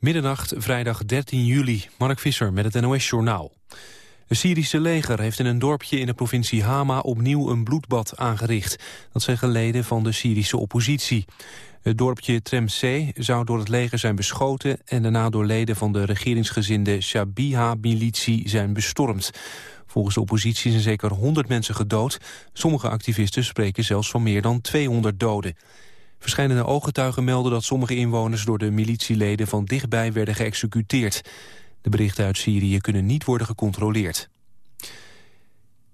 Middernacht, vrijdag 13 juli. Mark Visser met het NOS-journaal. Het Syrische leger heeft in een dorpje in de provincie Hama opnieuw een bloedbad aangericht. Dat zeggen leden van de Syrische oppositie. Het dorpje Tremseh zou door het leger zijn beschoten... en daarna door leden van de regeringsgezinde Shabiha-militie zijn bestormd. Volgens de oppositie zijn zeker 100 mensen gedood. Sommige activisten spreken zelfs van meer dan 200 doden. Verschillende ooggetuigen melden dat sommige inwoners... door de militieleden van dichtbij werden geëxecuteerd. De berichten uit Syrië kunnen niet worden gecontroleerd.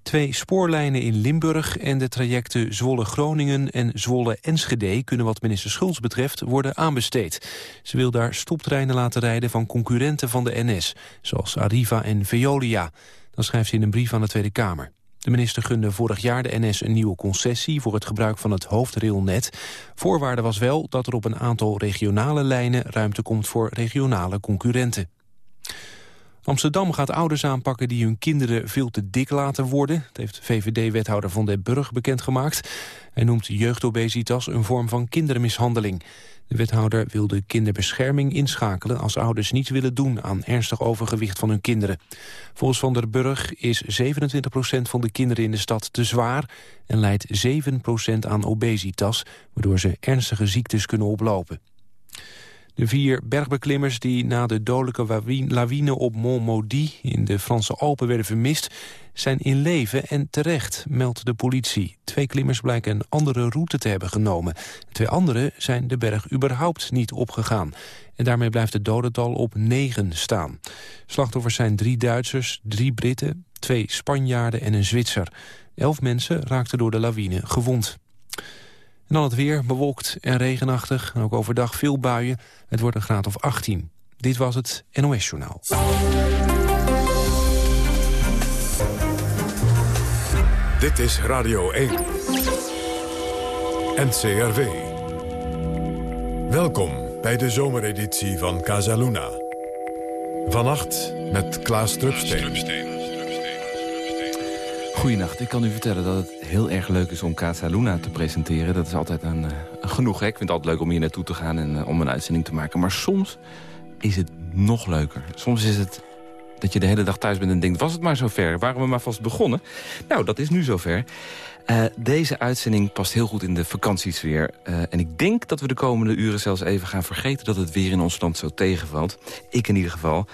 Twee spoorlijnen in Limburg en de trajecten Zwolle-Groningen en Zwolle-Enschede kunnen wat minister Schulz betreft worden aanbesteed. Ze wil daar stoptreinen laten rijden van concurrenten van de NS, zoals Arriva en Veolia. Dat schrijft ze in een brief aan de Tweede Kamer. De minister gunde vorig jaar de NS een nieuwe concessie voor het gebruik van het hoofdrailnet. Voorwaarde was wel dat er op een aantal regionale lijnen ruimte komt voor regionale concurrenten. Amsterdam gaat ouders aanpakken die hun kinderen veel te dik laten worden. Dat heeft VVD-wethouder Van den Burg bekendgemaakt. Hij noemt jeugdobesitas een vorm van kindermishandeling. De wethouder wil de kinderbescherming inschakelen als ouders niets willen doen aan ernstig overgewicht van hun kinderen. Volgens Van der Burg is 27% van de kinderen in de stad te zwaar en leidt 7% aan obesitas, waardoor ze ernstige ziektes kunnen oplopen. De vier bergbeklimmers die na de dodelijke lawine op Mont Maudit in de Franse Alpen werden vermist, zijn in leven en terecht, meldt de politie. Twee klimmers blijken een andere route te hebben genomen. Twee anderen zijn de berg überhaupt niet opgegaan. En daarmee blijft het dodental op negen staan. Slachtoffers zijn drie Duitsers, drie Britten, twee Spanjaarden en een Zwitser. Elf mensen raakten door de lawine gewond. En dan het weer, bewolkt en regenachtig. En ook overdag veel buien. Het wordt een graad of 18. Dit was het NOS Journaal. Dit is Radio 1. NCRV. Welkom bij de zomereditie van Casaluna. Vannacht met Klaas Drupsteen. Goedenacht. Ik kan u vertellen dat het heel erg leuk is om Casa Luna te presenteren. Dat is altijd een, uh, genoeg. Hè? Ik vind het altijd leuk om hier naartoe te gaan en uh, om een uitzending te maken. Maar soms is het nog leuker. Soms is het dat je de hele dag thuis bent en denkt... was het maar zover? Waren we maar vast begonnen? Nou, dat is nu zover. Uh, deze uitzending past heel goed in de vakantiesfeer. Uh, en ik denk dat we de komende uren zelfs even gaan vergeten... dat het weer in ons land zo tegenvalt. Ik in ieder geval.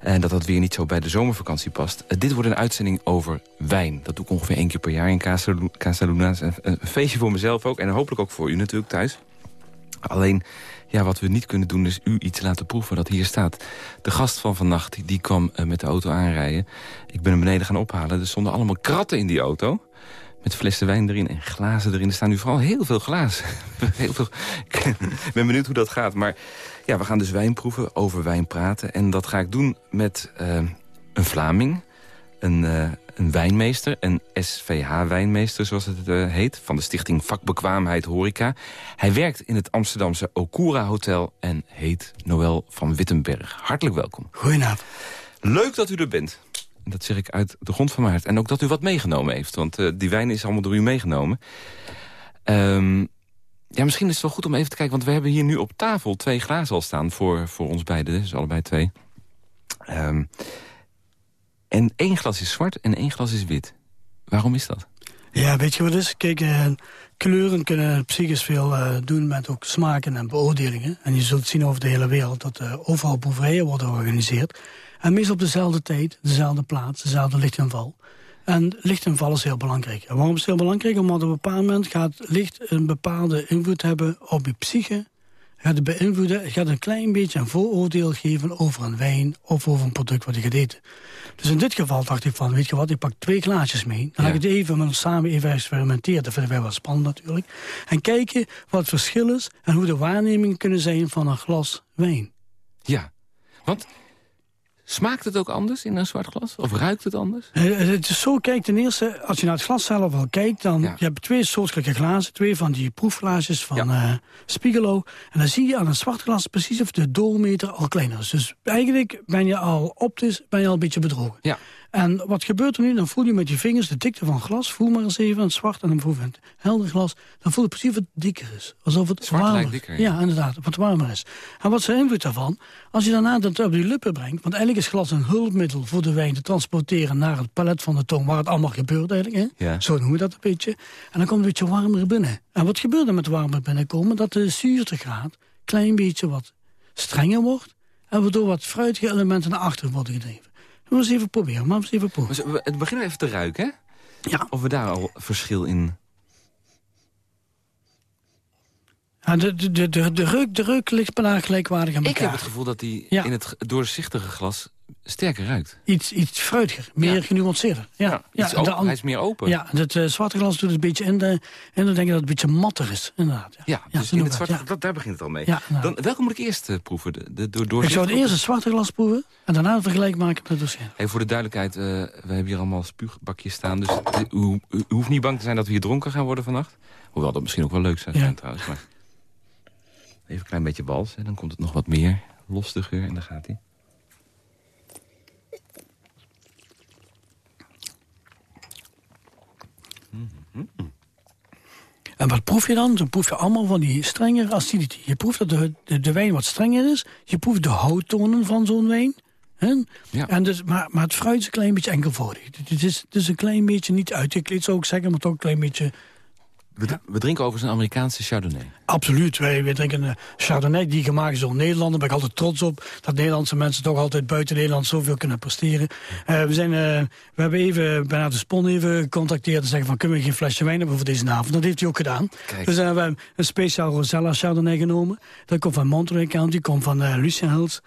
En dat dat weer niet zo bij de zomervakantie past. Uh, dit wordt een uitzending over wijn. Dat doe ik ongeveer één keer per jaar in Casa Luna. Een, een feestje voor mezelf ook. En hopelijk ook voor u natuurlijk thuis. Alleen, ja, wat we niet kunnen doen is u iets laten proeven dat hier staat. De gast van vannacht, die, kwam uh, met de auto aanrijden. Ik ben hem beneden gaan ophalen. Er stonden allemaal kratten in die auto. Met flessen wijn erin en glazen erin. Er staan nu vooral heel veel glazen. heel veel... ik ben benieuwd hoe dat gaat. Maar ja, we gaan dus wijn proeven, over wijn praten. En dat ga ik doen met uh, een Vlaming, een, uh, een wijnmeester, een SVH-wijnmeester zoals het uh, heet... van de stichting Vakbekwaamheid Horeca. Hij werkt in het Amsterdamse Okura Hotel en heet Noël van Wittenberg. Hartelijk welkom. Goedenavond. Leuk dat u er bent. Dat zeg ik uit de grond van mijn hart. En ook dat u wat meegenomen heeft, want uh, die wijn is allemaal door u meegenomen. Um, ja, misschien is het wel goed om even te kijken... want we hebben hier nu op tafel twee glazen al staan voor, voor ons beiden. Dus allebei twee. Um, en één glas is zwart en één glas is wit. Waarom is dat? Ja, weet je wat is? Kijk, uh, kleuren kunnen psychisch veel uh, doen met ook smaken en beoordelingen. En je zult zien over de hele wereld dat uh, overal proeverijen worden georganiseerd. En meestal op dezelfde tijd, dezelfde plaats, dezelfde lichtinval. En lichtinval is heel belangrijk. En waarom is het heel belangrijk? Omdat op een bepaald moment gaat licht een bepaalde invloed hebben op je psyche. Gaat het beïnvloeden, gaat een klein beetje een vooroordeel geven over een wijn of over een product wat je gaat eten. Dus in dit geval dacht ik van, weet je wat, ik pak twee glaasjes mee. Dan ja. ga ik het even met ons samen even experimenteren. Dat vinden wij wel spannend natuurlijk. En kijken wat het verschil is en hoe de waarnemingen kunnen zijn van een glas wijn. Ja, want Smaakt het ook anders in een zwart glas? Of ruikt het anders? Uh, het is zo, kijk, ten eerste, als je naar het glas zelf al kijkt... dan ja. je hebt twee soortgelijke glazen. Twee van die proefglaasjes van ja. uh, Spigelo. En dan zie je aan een zwart glas precies of de doormeter al kleiner is. Dus eigenlijk ben je al optisch ben je al een beetje bedrogen. Ja. En wat gebeurt er nu? Dan voel je met je vingers de dikte van glas. Voel maar eens even het zwart en je het helder glas. Dan voel je precies wat dikker is. Alsof het Zwart warmer dikker, ja. ja. inderdaad. Wat warmer is. En wat is de invloed daarvan? Als je daarna dat op die lippen brengt. Want eigenlijk is glas een hulpmiddel voor de wijn te transporteren naar het palet van de tong. Waar het allemaal gebeurt eigenlijk. Hè? Ja. Zo noemen we dat een beetje. En dan komt het een beetje warmer binnen. En wat gebeurt er met warmer binnenkomen? Dat de zuurtegraad een klein beetje wat strenger wordt. En waardoor wat fruitige elementen naar achteren worden gedreven. We eens even proberen. Maar eens even we- Het beginnen even te ruiken, hè? Ja. Of we daar al verschil in... Ja, de, de, de, de, de, reuk, de reuk ligt bijna gelijkwaardig aan Ik elkaar. heb het gevoel dat die Ja. in het doorzichtige glas sterker ruikt. Iets, iets fruitiger, meer Ja. genuanceerder. Ja, ja, iets en open- de an- hij is meer open. ja het eh, zwarte glas doet het een beetje in. De, en dan denk ik dat het een beetje matter is, inderdaad. Ja, Ja, dus in het zwarte, ja. dat, daar begint het al mee. Ja, nou. Dan, welke moet ik eerst eh, proeven? De, de, door, Ik zou het eerst het zwarte glas proeven en daarna het vergelijk maken met het dossier. Hey, voor de duidelijkheid, eh, we hebben hier allemaal spuugbakjes staan. Dus u, u, hoeft niet bang te zijn dat we hier dronken gaan worden vannacht. Hoewel dat misschien ook wel leuk zou zijn Ja. trouwens. Maar even een klein beetje wals, en dan komt het nog wat meer los de geur en daar gaat hij. En wat proef je dan? Dan proef je allemaal van die strengere acidity. Je proeft dat de, de, de wijn wat strenger is. Je proeft de houttonen van zo'n wijn. Hè? Ja. En dus, maar, maar het fruit is een klein beetje enkelvoudig. Het is, het is een klein beetje niet uitgekleed, zou ik zeggen, maar toch een klein beetje We, we drinken overigens een Amerikaanse Chardonnay. Absoluut. Wij, wij drinken een Chardonnay die gemaakt is door Nederlanders. Daar ben ik altijd trots op. Dat Nederlandse mensen toch altijd buiten Nederland zoveel kunnen presteren. Eh, we, zijn, eh, we hebben even bijna de Spon even gecontacteerd. En zeggen van, kunnen we geen flesje wijn hebben voor deze avond? Dat heeft hij ook gedaan. Kijk. Dus uh, we hebben een speciaal Rosella Chardonnay genomen. Dat komt van Monterey County. Die komt van uh, Hills.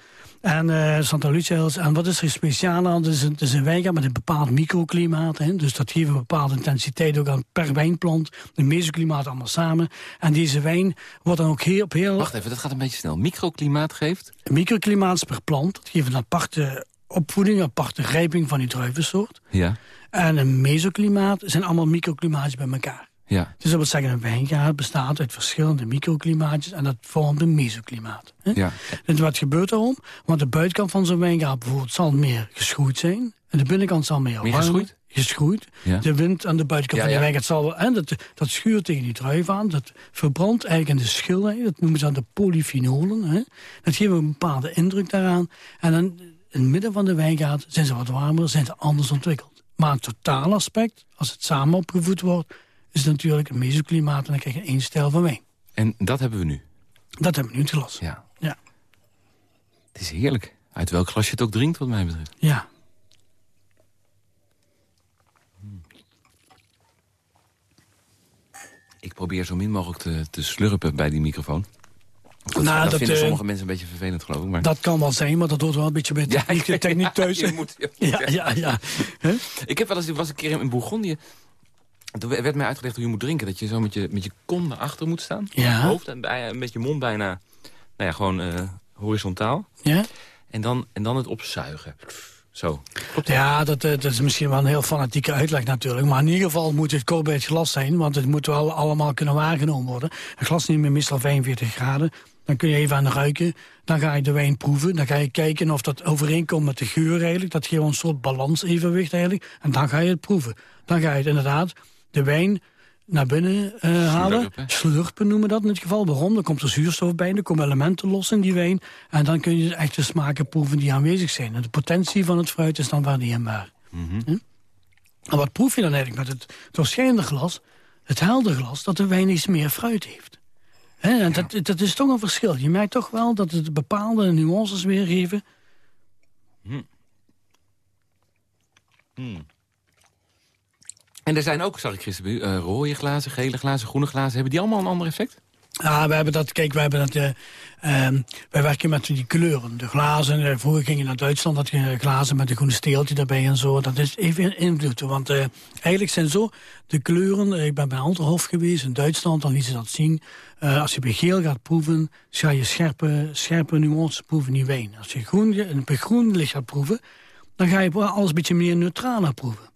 En uh, Santa Lucia Hills. En wat is er speciaal aan? Het is een, het is een wijngaard met een bepaald microklimaat. Hè? Dus dat geeft een bepaalde intensiteit ook aan per wijnplant. De mesoklimaat allemaal samen. En deze wijn wordt dan ook heel, op heel... Wacht even, dat gaat een beetje snel. Microklimaat geeft? Microklimaat is per plant. Dat geeft een aparte opvoeding, een aparte rijping van die druivensoort. Ja. En een mesoklimaat zijn allemaal microklimaatjes bij elkaar. Ja. Dus dat wil zeggen, een wijngaard bestaat uit verschillende microklimaatjes... en dat vormt een mesoklimaat. Hè? Ja. En wat gebeurt daarom? Want de buitenkant van zo'n wijngaard bijvoorbeeld zal meer geschroeid zijn... en de binnenkant zal meer, Meer geschroeid? Geschroeid. Ja. De wind aan de buitenkant Ja, van de wijngaard zal... wel- En dat, dat schuurt tegen die druif aan, dat verbrandt eigenlijk in de schilderij... dat noemen ze dan de polyfenolen. Hè? Dat geeft een bepaalde indruk daaraan. En dan in het midden van de wijngaard zijn ze wat warmer, zijn ze anders ontwikkeld. Maar een totaal aspect, als het samen opgevoed wordt... is natuurlijk een mesoklimaat en dan krijg je één stijl van wijn. En dat hebben we nu. Dat hebben we nu in het glas. Ja. Ja. Het is heerlijk. Uit welk glas je het ook drinkt, wat mij betreft. ja. Ik probeer zo min mogelijk te, te slurpen bij die microfoon. Dat, Nou, dat dat, vinden eh, sommige mensen een beetje vervelend, geloof ik. Maar... Dat kan wel zijn, maar dat hoort wel een beetje bij de techniek, de techniek thuis. je moet, je moet, ja, ja, ja. Ik heb wel eens, ik was een keer in Bourgondië. Toen werd mij uitgelegd hoe je moet drinken. Dat je zo met je, met je kom naar achter moet staan. Ja. Hoofd en bij, met je mond bijna, nou ja, gewoon eh, horizontaal. Ja? En dan, en dan het opzuigen. Zo. Klopt? Ja, dat, eh, dat is misschien wel een heel fanatieke uitleg natuurlijk. Maar in ieder geval moet het kort bij het glas zijn. Want het moet wel allemaal kunnen waargenomen worden. Een glas neemt meestal 45 graden. Dan kun je even aan ruiken. Dan ga je de wijn proeven. Dan ga je kijken of dat overeenkomt met de geur eigenlijk. Dat geeft een soort balansevenwicht eigenlijk. En dan ga je het proeven. Dan ga je het inderdaad de wijn naar binnen eh, halen. Slurpen. Noemen we dat in dit geval. Waarom? Dan komt er zuurstof bij, er komen elementen los in die wijn. En dan kun je echt de smaken proeven die aanwezig zijn. En de potentie van het fruit is dan waarneembaar. Mhm. Hm? En wat proef je dan eigenlijk met het doorschijnende glas? Het helder glas, dat de wijn iets meer fruit heeft. Hè, en dat, dat is toch een verschil. Je merkt toch wel dat het bepaalde nuances weergeven. En er zijn ook, zag ik gisteren, eh, rode glazen, gele glazen, groene glazen. Hebben die allemaal een ander effect? Ja, we hebben dat, kijk, we hebben dat, eh, ehm, wij werken met die kleuren. De glazen, eh, vroeger ging je naar Duitsland, dat je glazen met een groene steeltje erbij en zo. Dat is even invloed. Want eigenlijk zijn zo de kleuren, ik ben bij Alterhof geweest in Duitsland, dan lieten ze dat zien. Als je bij geel gaat proeven, ga je scherpe, scherpe nuances proeven in wijn. Als je groen, bij groen licht gaat proeven, dan ga je alles een beetje meer neutraler proeven.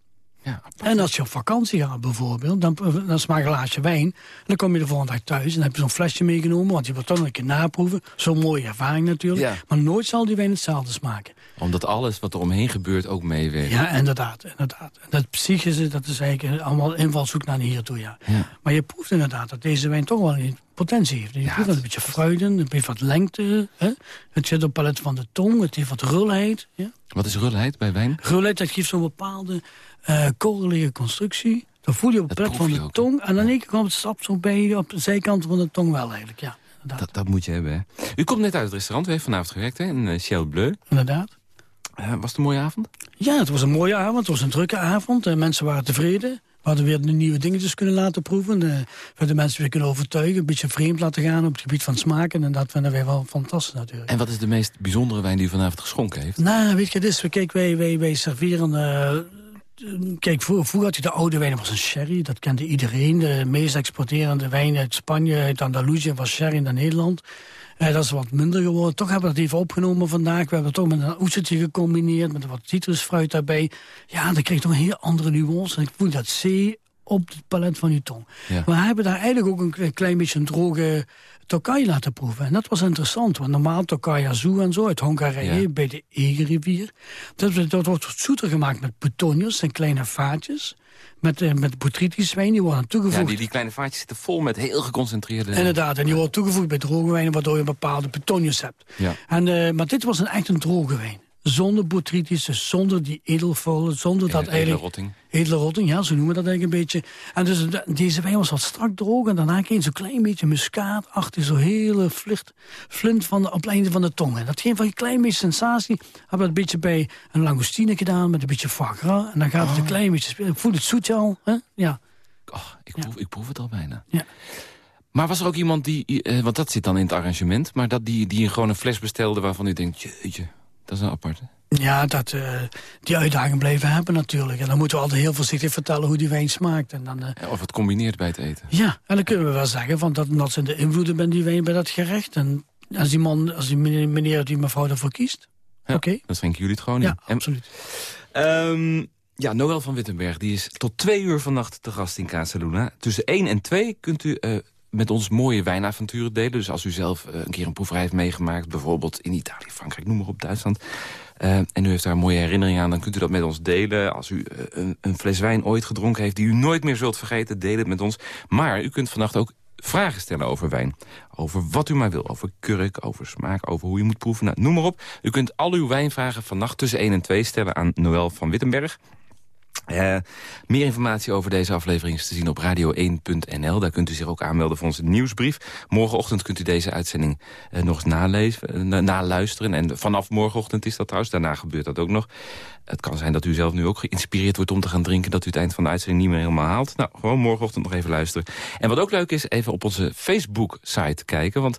Ja, En als je op vakantie gaat bijvoorbeeld, dan, dan smaak je een glaasje wijn. En dan kom je de volgende dag thuis en dan heb je zo'n flesje meegenomen... want je wilt toch nog een keer naproeven. Zo'n mooie ervaring natuurlijk. Ja. Maar nooit zal die wijn hetzelfde smaken. Omdat alles wat er omheen gebeurt ook meewerkt. Ja, inderdaad. inderdaad. En dat psychische, dat is eigenlijk allemaal invalshoek naar hier toe, ja. Ja. Maar je proeft inderdaad dat deze wijn toch wel een potentie heeft. Je dat een beetje fruiden, het heeft wat lengte. Hè? Het zit op palet van de tong, het heeft wat rulheid. Ja? Wat is rulheid bij wijn? Rulheid, dat geeft zo'n bepaalde uh, korelige constructie. Dan voel je op het palet van de ook, tong. En dan één keer komt het stap zo bij je op de zijkant van de tong wel eigenlijk, ja. Dat, dat moet je hebben, hè? U komt net uit het restaurant, u heeft vanavond gewerkt, hè? In Ciel Bleu. inderdaad. Uh, was het een mooie avond? Ja, het was een mooie avond. Het was een drukke avond. Uh, mensen waren tevreden. We hadden weer nieuwe dingetjes kunnen laten proeven. Uh, we de mensen weer kunnen overtuigen. Een beetje vreemd laten gaan op het gebied van smaken. En dat vinden wij wel fantastisch natuurlijk. En wat is de meest bijzondere wijn die u vanavond geschonken heeft? Nou, weet je, dit is, kijk, wij, wij, wij serveren... Uh, kijk, vroeger had je de oude wijn, dat was een sherry. Dat kende iedereen. De meest exporterende wijn uit Spanje, uit Andalusië, was sherry naar Nederland. Uh, dat is wat minder geworden. Toch hebben we dat even opgenomen vandaag. We hebben het toch met een oestertje gecombineerd. Met wat citrusfruit daarbij. Ja, dan kreeg je toch een heel andere nuance. En ik voel dat C op het palet van je tong. Ja. Maar we hebben daar eigenlijk ook een klein beetje een droge Tokai laten proeven. En dat was interessant, want normaal Tokai Azul en zo uit Hongarije, Ja. bij de Egerrivier. Dat, dat wordt zoeter gemaakt met petonias en kleine vaatjes. Met, uh, met botrytis wijn, die worden toegevoegd. Ja, die, die kleine vaatjes zitten vol met heel geconcentreerde... Inderdaad, en die wordt toegevoegd bij droge wijnen... waardoor je bepaalde petonias hebt. Ja. En, uh, maar dit was een, echt een droge wijn. Zonder botrytis, dus zonder die edelfolen, zonder dat Edele eigenlijk... rotting. Edele rotting, ja, zo noemen we dat eigenlijk een beetje. En dus de- deze wijn was wat strak droog en daarna kreeg je zo'n klein beetje muskaatachtig, zo'n hele vlicht, flint van de, op het einde van de tong. En dat geeft wel een klein beetje sensatie. Hebben we dat een beetje bij een langoustine gedaan met een beetje foie gras. En dan gaat het een klein beetje spelen. Voel het zoetje al, hè? Ja. Oh, ik, proef, ik proef het al bijna. Ja. Maar was er ook iemand die, eh, want dat zit dan in het arrangement... maar dat die, die gewoon een fles bestelde waarvan u denkt... jeetje, dat is een aparte. Ja, dat, eh, die uitdaging blijven hebben natuurlijk. En dan moeten we altijd heel voorzichtig vertellen hoe die wijn smaakt. En dan, eh, Ja, Of het combineert bij het eten. ja, en dan kunnen we wel zeggen van dat, dat zijn de invloeden bij die wijn bij dat gerecht. En als die man, als die meneer, die mevrouw ervoor kiest, Ja, oké. Dan schenken jullie het gewoon Ja, in. Absoluut. Ehm, ja, Noël van Wittenberg die is tot twee uur vannacht te gast in Casaluna. Tussen 1 en 2 kunt u eh, met ons mooie wijnavonturen delen. Dus als u zelf eh, een keer een proeverij heeft meegemaakt... bijvoorbeeld in Italië, Frankrijk, noem maar op, Duitsland... eh, en u heeft daar een mooie herinnering aan, dan kunt u dat met ons delen. Als u eh, een, een fles wijn ooit gedronken heeft die u nooit meer zult vergeten... deel het met ons. Maar u kunt vannacht ook vragen stellen over wijn. Over wat u maar wil. Over kurk, over smaak, over hoe je moet proeven. Nou, noem maar op. U kunt al uw wijnvragen vannacht tussen 1 en 2 stellen aan Noël van Wittenberg. Eh, meer informatie over deze aflevering is te zien op radio1.nl. Daar kunt u zich ook aanmelden voor onze nieuwsbrief. Morgenochtend kunt u deze uitzending eh, nog eens nalezen, eh, na- naluisteren. En vanaf morgenochtend is dat trouwens. Daarna gebeurt dat ook nog. Het kan zijn dat u zelf nu ook geïnspireerd wordt om te gaan drinken... dat u het eind van de uitzending niet meer helemaal haalt. Nou, gewoon morgenochtend nog even luisteren. En wat ook leuk is, even op onze Facebook-site kijken. Want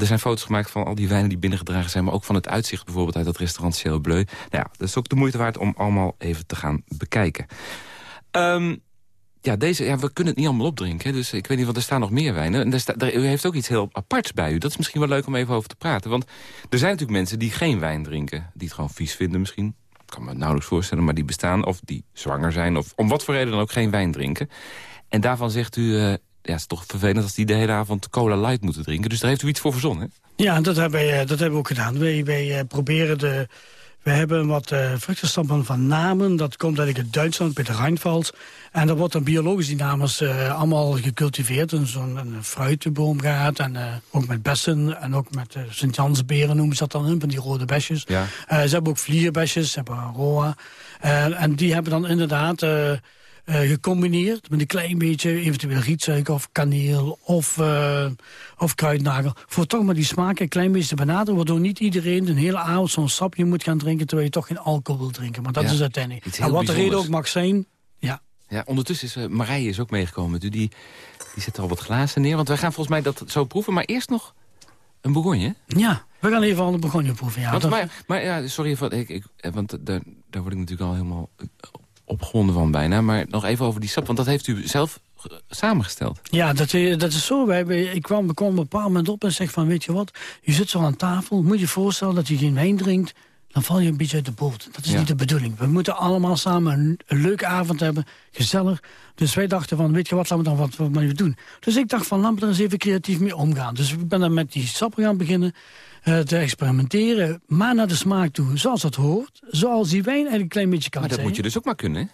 er zijn foto's gemaakt van al die wijnen die binnengedragen zijn... maar ook van het uitzicht bijvoorbeeld uit dat restaurant Ciel Bleu. Nou ja, dat is ook de moeite waard om allemaal even te gaan bekijken. Ehm, ja, deze, ja, we kunnen het niet allemaal opdrinken. Dus ik weet niet, want er staan nog meer wijnen. En u heeft ook iets heel aparts bij u. Dat is misschien wel leuk om even over te praten. Want er zijn natuurlijk mensen die geen wijn drinken. Die het gewoon vies vinden misschien. Ik kan me nauwelijks voorstellen, maar die bestaan. Of die zwanger zijn. Of om wat voor reden dan ook geen wijn drinken. En daarvan zegt u... eh, ja, het is toch vervelend als die de hele avond cola light moeten drinken. Dus daar heeft u iets voor verzonnen? Ja, dat hebben, wij, eh, dat hebben we ook gedaan. Wij, wij eh, proberen de... We hebben wat uh, vruchtenstampen van namen. Dat komt eigenlijk uit Duitsland, bij de Rijnveld. En daar wordt dan biologisch die namens uh, allemaal gecultiveerd. En zo'n een fruitenboom gaat. En uh, ook met bessen. En ook met Sint-Jansberen noemen ze dat dan in. Van die rode besjes. Ja. Ze hebben ook vlierbesjes. Ze hebben roa. En die hebben dan inderdaad... Uh, gecombineerd met een klein beetje eventueel rietsuiker of kaneel of, uh, of kruidnagel. Voor toch maar die smaak een klein beetje te benaderen. Waardoor niet iedereen een hele avond zo'n sapje moet gaan drinken... terwijl je toch geen alcohol wil drinken. Maar dat Ja, is uiteindelijk. En wat de reden ook mag zijn... Ja, Ja, ondertussen is uh, Marije is ook meegekomen. Die, die zet al wat glazen neer. Want wij gaan volgens mij dat zo proeven. Maar eerst nog een bourgogne. ja we gaan even aan de begonnen proeven. Ja, want, maar, maar ja, sorry, voor, ik, ik, eh, want daar, daar word ik natuurlijk al helemaal eh, opgewonden van bijna. Maar nog even over die sap, want dat heeft u zelf eh, samengesteld. Ja, dat, eh, dat is zo. Wij, ik kwam, kwam op een bepaald moment op en zeg van, weet je wat, je zit zo aan tafel, moet je je voorstellen dat je geen wijn drinkt dan val je een beetje uit de boot. Dat is niet de bedoeling. We moeten allemaal samen een, leuke avond hebben, gezellig. Dus wij dachten van, weet je wat, laten we dan wat, wat we doen. Dus ik dacht van, laten we er eens even creatief mee omgaan. Dus ik ben dan met die sappen gaan beginnen te experimenteren. Maar naar de smaak toe, zoals dat hoort. Zoals die wijn eigenlijk een klein beetje kan Maar dat moet je dus ook maar kunnen, hè?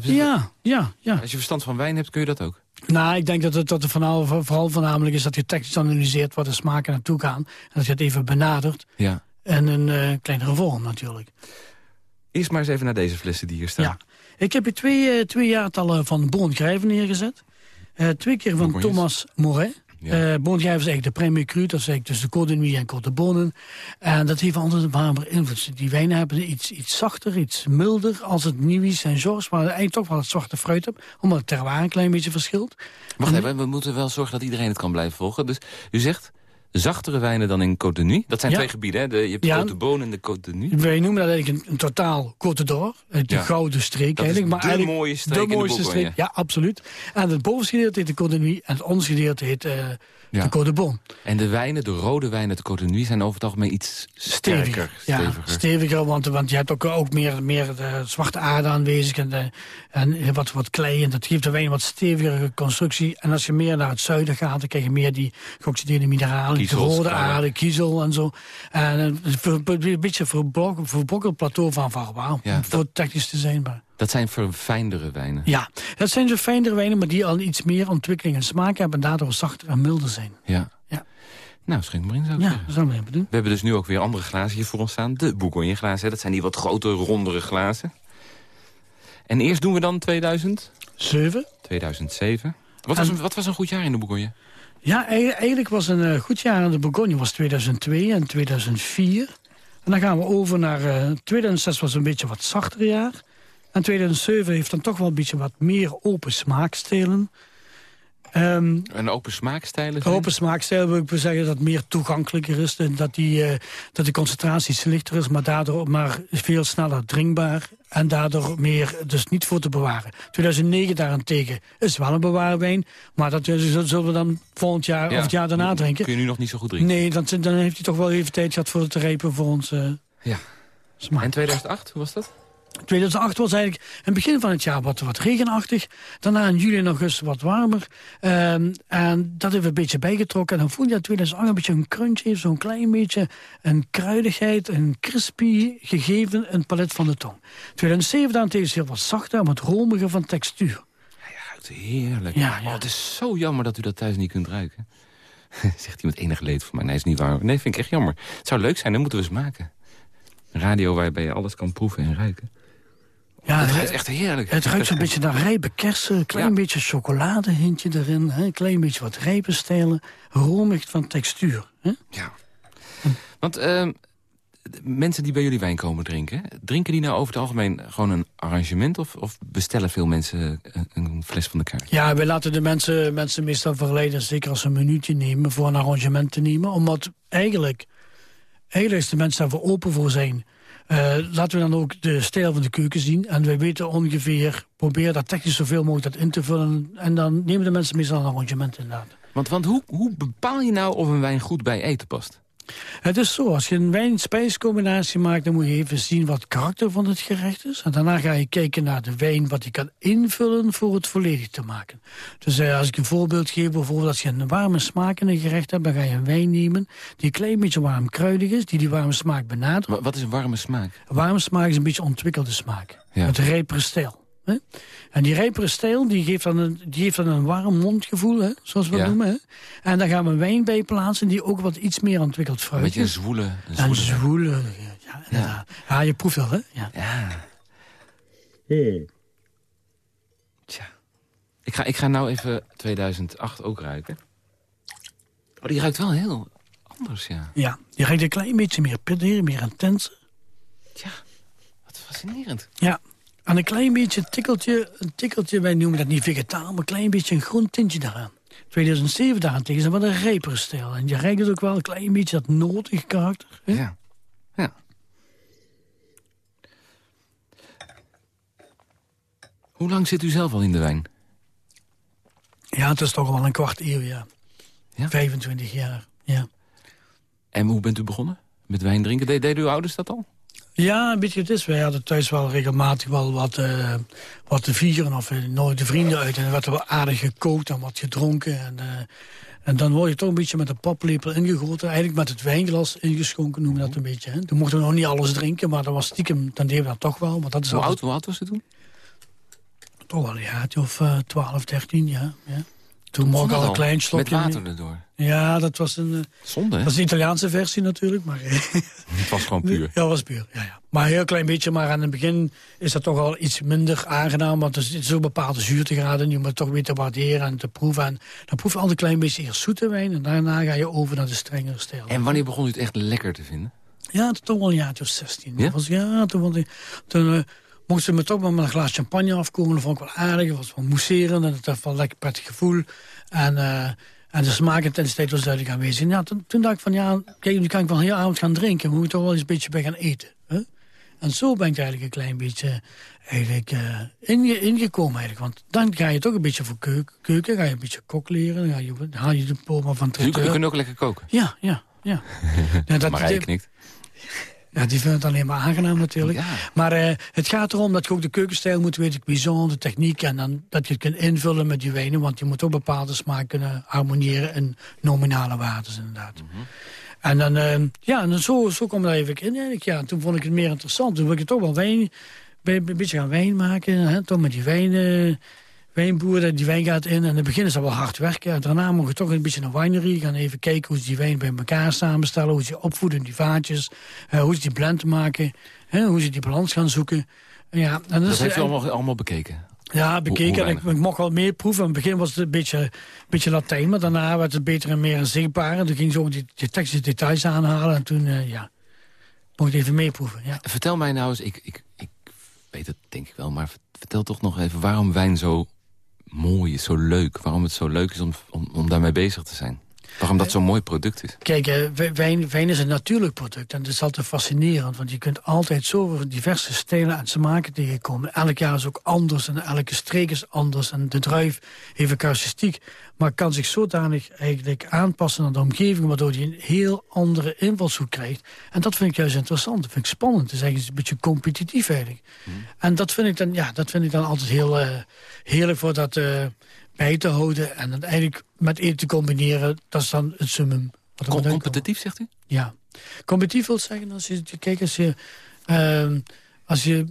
Ja, ja, ja. Als je verstand van wijn hebt, kun je dat ook? Nou, ik denk dat het, dat het vooral, vooral voornamelijk is dat je technisch analyseert... wat de smaken naartoe gaan. En dat je het even benadert. Ja. En een uh, kleinere vorm natuurlijk. Eerst maar eens even naar deze flessen die hier staan. Ja. Ik heb hier twee, uh, twee jaartallen van Bon Grijven neergezet. Uh, twee keer van Thomas Moret. Ja. Uh, is eigenlijk de Premier Cru, dat is eigenlijk tussen de Côte de en Côte de Bonen. En dat heeft altijd een warmer invloed. Die wijnen hebben iets, iets zachter, iets milder als het Nuits en Georges, waar eigenlijk toch wel het zwarte fruit hebt, omdat het terroir een klein beetje verschilt. Wacht even, we moeten wel zorgen dat iedereen het kan blijven volgen. Dus u zegt, zachtere wijnen dan in Côte de Nuit. Dat zijn twee gebieden, hè? De, je hebt ja, Côte de Boon en de Côte de. Wij noemen dat eigenlijk een, totaal Côte d'Or. De gouden streek dat eigenlijk. maar de mooie streek de mooiste streek, Ja, absoluut. En het bovenste gedeelte heet de Côte de en het onderste gedeelte heet... Uh, de Côte de Bon. En de wijnen, de rode wijnen, de Côte de Nuit... zijn over het algemeen iets sterker. Steviger. Ja, steviger, want, want je hebt ook, ook meer, meer de zwarte aarde aanwezig... en, de, en wat, wat klei, en dat geeft de wijn wat stevigere constructie. En als je meer naar het zuiden gaat, dan krijg je meer die geoxideerde mineralen... de rode aarde, kiezel en zo. En een beetje verbrokkeld plateau van Varwa, ja, voor technisch te zijn. Maar. Dat zijn verfijndere wijnen? Ja, dat zijn zo fijnere wijnen, maar die al iets meer ontwikkeling en smaak hebben... en daardoor zachter en milder zijn. Ja. ja. Nou, schenk maar in, zou ik ja, zeggen. dat zouden we even doen. We hebben dus nu ook weer andere glazen hier voor ons staan. De Bourgogne glazen, dat zijn die wat grotere, rondere glazen. En eerst doen we dan 2007? 2007. Wat, was een, wat was een goed jaar in de Bourgogne? Ja, eigenlijk was een uh, goed jaar in de Bourgogne was 2002 en 2004. En dan gaan we over naar... Uh, eh, 2006 was een beetje wat zachter jaar. En 2007 heeft dan toch wel een beetje wat meer open smaakstijlen. Um, een open smaakstijlen? Open smaakstijlen wil ik zeggen dat het meer toegankelijker is. En dat, die, uh, dat de concentratie lichter is, maar daardoor maar veel sneller drinkbaar. En daardoor meer dus niet voor te bewaren. 2009 daarentegen is wel een bewaarwijn. Maar dat zullen we dan volgend jaar of het jaar daarna drinken. Kun je nu nog niet zo goed drinken? Nee, dan, dan heeft hij toch wel even tijd gehad voor het te rijpen voor ons uh, ja. Smaak. En 2008, hoe was dat? 2008 was eigenlijk het begin van het jaar wat, wat regenachtig. Daarna in juli en augustus wat warmer. Um, en dat heeft een beetje bijgetrokken. En dan voel je dat 2008 een beetje een crunch heeft. Zo'n klein beetje een kruidigheid, een crispy gegeven, een palet van de tong. 2007 daarentegen is heel wat zachter en wat romiger van textuur. Ja, ruikt heerlijk. Ja, ja. Oh, het is zo jammer dat u dat thuis niet kunt ruiken. Zegt met enig leed voor mij. Nee, is niet waar. Nee, vind ik echt jammer. Het zou leuk zijn, dan moeten we eens maken. Een radio waarbij je alles kan proeven en ruiken. Ja, het ruikt echt heerlijk. Het ruikt zo'n beetje naar rijpe kersen, een klein beetje chocoladehintje erin, hè, een klein beetje wat rijpenstijlen, romig van textuur. Hè? Ja. Want uh, mensen die bij jullie wijn komen drinken, drinken die nou over het algemeen gewoon een arrangement of, of bestellen veel mensen een, een, fles van de kaart? Ja, wij laten de mensen, mensen meestal verleiden, zeker als ze een minuutje nemen, voor een arrangement te nemen, omdat eigenlijk, eigenlijk is de mensen daarvoor open voor zijn. Uh, laten we dan ook de stijl van de keuken zien. En wij weten ongeveer, probeer dat technisch zoveel mogelijk dat in te vullen. En dan nemen de mensen meestal een arrangement inderdaad. Want, want hoe, hoe bepaal je nou of een wijn goed bij eten past? Het is zo, als je een wijn-spijscombinatie maakt... dan moet je even zien wat het karakter van het gerecht is. En daarna ga je kijken naar de wijn... wat je kan invullen voor het volledig te maken. Dus eh, als ik een voorbeeld geef... bijvoorbeeld als je een warme smaak in een gerecht hebt... dan ga je een wijn nemen die een klein beetje warm kruidig is... die die warme smaak benadert. Wat is een warme smaak? Een warme smaak is een beetje ontwikkelde smaak. Ja. Met rijpere stijl. Hè? En die rijpere stijl die geeft, dan een, die geeft dan een warm mondgevoel, hè? zoals we ja. noemen. Hè? En daar gaan we wijn bij plaatsen die ook wat iets meer ontwikkeld fruit Een beetje een zwoele. Een zwoele, zwoele ja, ja. ja, je proeft wel, hè? Ja. ja. Hey. Tja. Ik ga, ik ga nou even 2008 ook ruiken. Oh, die ruikt wel heel anders, ja. Ja, die ruikt een klein beetje meer pittiger, meer intenser. Ja, wat fascinerend. Ja, aan een klein beetje tikkeltje, een tikkeltje, wij noemen dat niet vegetaal, maar een klein beetje een groen tintje daaraan. 2007 daarentegen is wat een rijpere stijl. En je ruikt het ook wel een klein beetje dat notige karakter. Hè? Ja. ja. Hoe lang zit u zelf al in de wijn? Ja, het is toch al een kwart eeuw, ja. ja? 25 jaar, ja. En hoe bent u begonnen met wijn drinken? Deden uw ouders dat al? Ja, een beetje het is. Wij hadden thuis wel regelmatig wel wat, uh, wat te vieren. Of uh, nooit de vrienden uit. En er werd er wel aardig gekookt en wat gedronken. En, uh, en dan word je toch een beetje met een paplepel ingegoten. Eigenlijk met het wijnglas ingeschonken noemen we dat een beetje. Hè. Toen mochten we nog niet alles drinken. Maar dat was stiekem, dan deden we dat toch wel. Maar dat is hoe, altijd... oud, hoe oud was je toen? Toch wel jaartje of 12, 13, ja. ja. Toen mocht ik al een klein slokje. Met water erdoor? Ja, dat was een... Zonde, hè? Dat is een Italiaanse versie natuurlijk, maar... het was gewoon puur? Ja, was puur, ja, ja. Maar een heel klein beetje, maar aan het begin is dat toch al iets minder aangenaam. Want er zitten zo bepaalde zuurtegraden, die moet toch weer te waarderen en te proeven. En dan proef je altijd een klein beetje eerst zoete wijn... en daarna ga je over naar de strengere stijl. En wanneer begon u het echt lekker te vinden? Ja, toch wel een jaartje of 16. Ja? Was, ja, toen... toen, toen ze me toch maar met een glas champagne afkomen. Dat vond ik wel aardig. Het was wel mousserend en het had wel een lekker prettig gevoel. En, uh, en de smaak en intensiteit was duidelijk aanwezig. Ja, toen, toen, dacht ik van, ja, kijk, nu kan ik wel heel avond gaan drinken. Maar moet toch wel eens een beetje bij gaan eten. Hè? En zo ben ik eigenlijk een klein beetje eigenlijk, uh, inge, ingekomen. Eigenlijk. Want dan ga je toch een beetje voor keuken. keuken ga je een beetje kok leren. Dan, je, dan haal je de poma van dus U, u kunt ook lekker koken? Ja, ja, ja. ja dat, maar hij knikt. Ja, die vinden het alleen maar aangenaam natuurlijk. Ja. Maar uh, het gaat erom dat je ook de keukenstijl moet weten, cuisine, de techniek... en dan, dat je het kunt invullen met die wijnen... want je moet ook bepaalde smaak kunnen harmoniëren in nominale waarden inderdaad. Mm -hmm. En dan, uh, ja, en dan zo, zo kwam daar even in eigenlijk. Ja, toen vond ik het meer interessant. Toen wil ik het toch wel wijn, een beetje gaan wijn maken. Hè, toch met die wijnen wijnboer, die wijn gaat in. En in het begin is dat wel hard werken. En daarna mogen we toch een beetje naar winery gaan even kijken hoe ze die wijn bij elkaar samenstellen. Hoe ze opvoeden, die vaatjes. Uh, hoe ze die blend maken. Hè, hoe ze die balans gaan zoeken. Ja, en dat, dat heeft u allemaal, allemaal bekeken? Ja, bekeken. Hoe, hoe en ik, ik, mocht wel meer proeven. In het begin was het een beetje, een beetje Latijn. Maar daarna werd het beter en meer zichtbaar. En toen ging ze ook die, die details aanhalen. En toen, uh, ja, mocht ik even meeproeven. Ja. Vertel mij nou eens, ik, ik, ik weet het denk ik wel. Maar vertel toch nog even waarom wijn zo mooi is, zo leuk. Waarom het zo leuk is om, om, om daarmee bezig te zijn. Waarom dat zo'n mooi product is. Kijk, uh, wijn, wijn is een natuurlijk product. En dat is altijd fascinerend. Want je kunt altijd zoveel diverse stijlen en smaken tegenkomen. Elk jaar is ook anders. En elke streek is anders. En de druif heeft een karakteristiek. Maar kan zich zodanig eigenlijk aanpassen aan de omgeving... waardoor je een heel andere invalshoek krijgt. En dat vind ik juist interessant. Dat vind ik spannend. Het is eigenlijk een beetje competitief eigenlijk. Hmm. En dat vind ik dan, ja, dat vind ik dan altijd heel uh, heerlijk voor dat... Uh, bij te houden en het eigenlijk met eten te combineren, dat is dan het summum. Wat Com competitief, zegt u? Ja. Competitief wil zeggen, als je, kijk, als je, uh, als je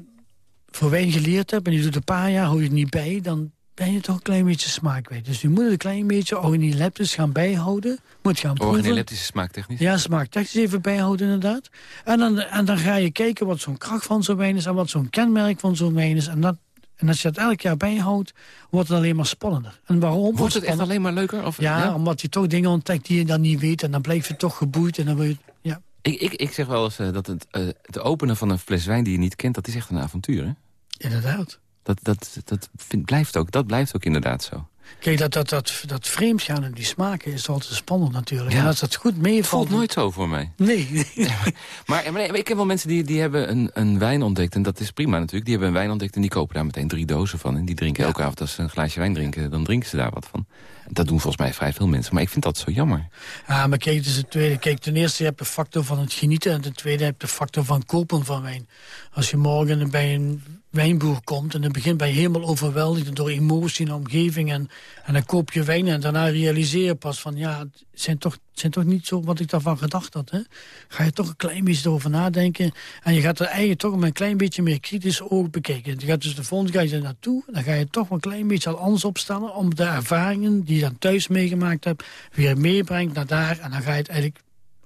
voor wijn geleerd hebt en je doet een paar jaar, hou je het niet bij, dan ben je toch een klein beetje smaak kwijt. Dus je moet het een klein beetje organoleptisch gaan bijhouden. Moet gaan proeven. Organoleptische smaaktechnisch? Ja, smaaktechnisch even bijhouden inderdaad. En dan, en dan ga je kijken wat zo'n kracht van zo'n wijn is... en wat zo'n kenmerk van zo'n wijn is. En dat, en als je dat elk jaar bijhoudt, wordt het alleen maar spannender. En waarom? Wordt het echt alleen maar leuker? Of, ja, ja, omdat je toch dingen ontdekt die je dan niet weet. En dan blijf je toch geboeid. En dan wil je, ja. ik, ik, ik zeg wel eens uh, dat het, uh, het openen van een fles wijn die je niet kent... dat is echt een avontuur, hè? Inderdaad. Dat, dat, dat, vind, blijft ook, dat blijft ook inderdaad zo. Kijk, dat, dat, dat, dat vreemdgaan en die smaken is altijd spannend natuurlijk. Ja. En als dat goed meevalt... voelt nooit zo voor mij. Nee. maar, maar, ik heb wel mensen die, die hebben een, een wijn ontdekt. En dat is prima natuurlijk. Die hebben een wijn ontdekt en die kopen daar meteen drie dozen van. En die drinken ja. elke avond als ze een glaasje wijn drinken. Dan drinken ze daar wat van. Dat doen volgens mij vrij veel mensen. Maar ik vind dat zo jammer. Ja, maar kijk, dus het tweede. Kijk, ten eerste heb je de factor van het genieten. En ten tweede heb je de factor van kopen van wijn. Als je morgen bij een wijnboer komt... en in het begin ben je helemaal overweldigd door emotie en omgeving... En, en dan koop je wijn en daarna realiseer je pas van... ja, het zijn toch, het zijn toch niet zo wat ik daarvan gedacht had. Hè? Ga je toch een klein beetje over nadenken... en je gaat er eigenlijk toch met een klein beetje meer kritisch oog bekijken. Je gaat dus de volgende keer er naartoe... dan ga je toch een klein beetje al anders opstellen... om de ervaringen die je dan thuis meegemaakt hebt... weer meebrengt naar daar... en dan ga je het eigenlijk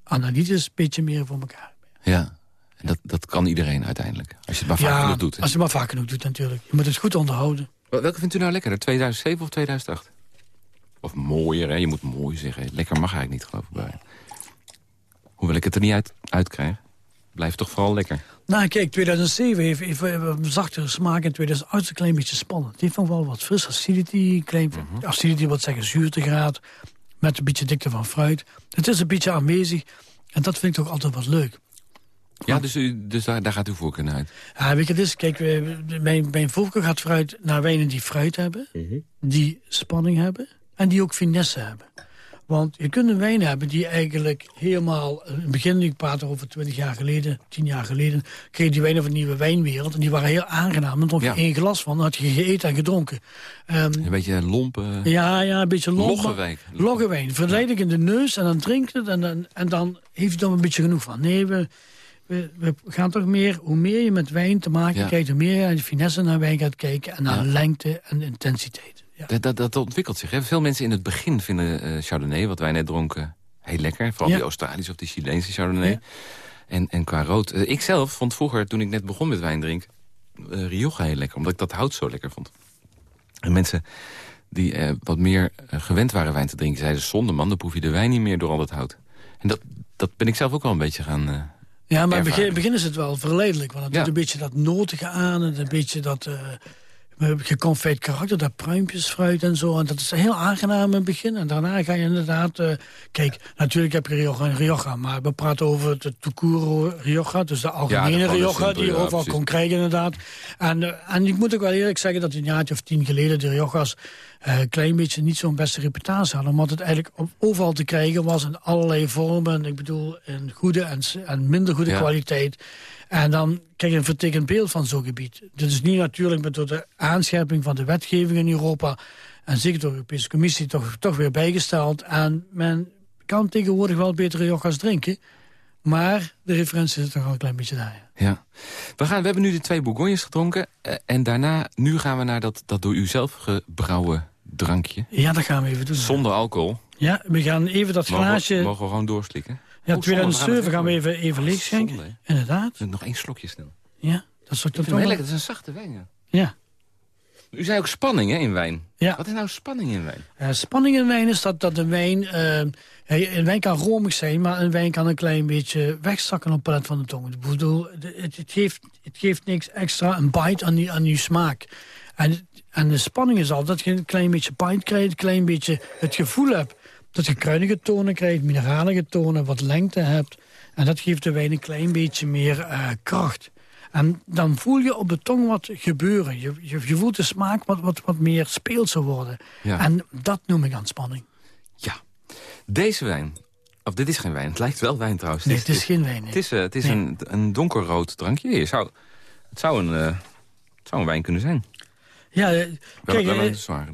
analytisch een beetje meer voor elkaar. Ja, en dat, dat kan iedereen uiteindelijk. Als je het maar vaak ja, genoeg doet. Hè? als je het maar vaak genoeg doet natuurlijk. Je moet het goed onderhouden. Welke vindt u nou lekkerder? 2007 of 2008? Of mooier, hè? Je moet mooi zeggen. Lekker mag eigenlijk niet, geloof ik. Bij. Hoewel ik het er niet uit, uit krijg. Blijft toch vooral lekker. Nou, kijk, 2007 heeft, heeft een zachtere smaak. En 2008 is een klein beetje spannend. Het heeft nog wel wat fris acidity. Klein, mm -hmm. Acidity wat zeggen zuurtegraad. Met een beetje dikte van fruit. Het is een beetje aanwezig. En dat vind ik toch altijd wat leuk. Ja, dus, u, dus daar, daar gaat uw voorkeur naar uit? Ja, weet je, dus, kijk, mijn, mijn voorkeur gaat fruit naar wijnen die fruit hebben. Mm -hmm. Die spanning hebben. En die ook finesse hebben. Want je kunt een wijn hebben die eigenlijk helemaal... In het begin, ik praat over 20 jaar geleden, 10 jaar geleden... kreeg je die wijnen van de nieuwe wijnwereld. En die waren heel aangenaam. Dan dronk je één glas van, dan had je gegeten en gedronken. Um, een beetje lompen... Ja, ja, een beetje lompen. Loggewijn. Loggewijn. Verleidelijk in de neus en dan drinkt het. En dan, en dan heeft je er een beetje genoeg van. Nee, we, we, we, gaan toch meer... Hoe meer je met wijn te maken krijgt... hoe meer je aan de finesse naar wijn gaat kijken... en naar lengte en intensiteit. Dat, dat, dat, ontwikkelt zich. Hè? Veel mensen in het begin vinden uh, Chardonnay, wat wij net dronken, heel lekker. Vooral die Australische of die Chileense Chardonnay. En, en qua rood. Uh, ik zelf vond vroeger, toen ik net begon met wijn drinken... Uh, Rioja heel lekker, omdat ik dat hout zo lekker vond. En mensen die wat meer gewend waren wijn te drinken... zeiden, zonde man, dan proef je de wijn niet meer door al dat hout. En dat, dat ben ik zelf ook wel een beetje gaan... ja, maar in het begin is het wel verleidelijk. Want het doet een beetje dat notige aan en een beetje dat geconfeet karakter, dat pruimpjes, fruit en zo. En dat is heel aangenaam in het begin. En daarna ga je inderdaad... Uh, kijk, natuurlijk heb je Rioja en Rioja. Maar we praten over de Tucuro Rioja. Dus de algemene ja, Rioja die je overal kon krijgen inderdaad. En, uh, en ik moet ook wel eerlijk zeggen dat een jaartje of tien geleden... de Riojas uh, een klein beetje niet zo'n beste reputatie hadden. Omdat het eigenlijk overal te krijgen was in allerlei vormen. Ik bedoel, in goede en, en minder goede kwaliteit. En dan krijg je een vertekend beeld van zo'n gebied. Dit is nu natuurlijk met door de aanscherping van de wetgeving in Europa... en zeker door de Europese Commissie toch, toch weer bijgesteld. En men kan tegenwoordig wel betere yoghurts drinken... maar de referentie is toch al een klein beetje daar. Ja. We, gaan, we hebben nu de twee Bourgognes gedronken... Eh, en daarna, nu gaan we naar dat, dat door u zelf gebrouwen drankje. Ja, dat gaan we even doen. Zonder alcohol. Ja, we gaan even dat glaasje... Mogen we gewoon doorslikken? Ja, oh, 2007 gaan we even, even leeg schenken. Inderdaad. Nog één slokje snel. Ja, dat is toch wel... lekker. Dat is een zachte wijn, ja. ja. U zei ook spanning hè, in wijn. Ja. Wat is nou spanning in wijn? Uh, spanning in wijn is dat, dat een wijn... Uh, een wijn kan romig zijn, maar een wijn kan een klein beetje wegzakken op het palet van de tong. Ik bedoel, het, het, geeft, het geeft niks extra, een bite aan die, aan die smaak. En, en de spanning is al dat je een klein beetje bite krijgt, een klein beetje het gevoel hebt dat je kruidige tonen krijgt, mineralige tonen, wat lengte hebt. En dat geeft de wijn een klein beetje meer uh, kracht. En dan voel je op de tong wat gebeuren. Je, je, je voelt de smaak wat, wat, wat meer speelse worden. Ja. En dat noem ik aanspanning. Ja. Deze wijn, of dit is geen wijn, het lijkt wel wijn trouwens. Nee, het is, geen wijn. Het is, uh, het is een, een donkerrood drankje. Je zou, het, zou een, uh, het zou een wijn kunnen zijn. Ja, kijk, wel,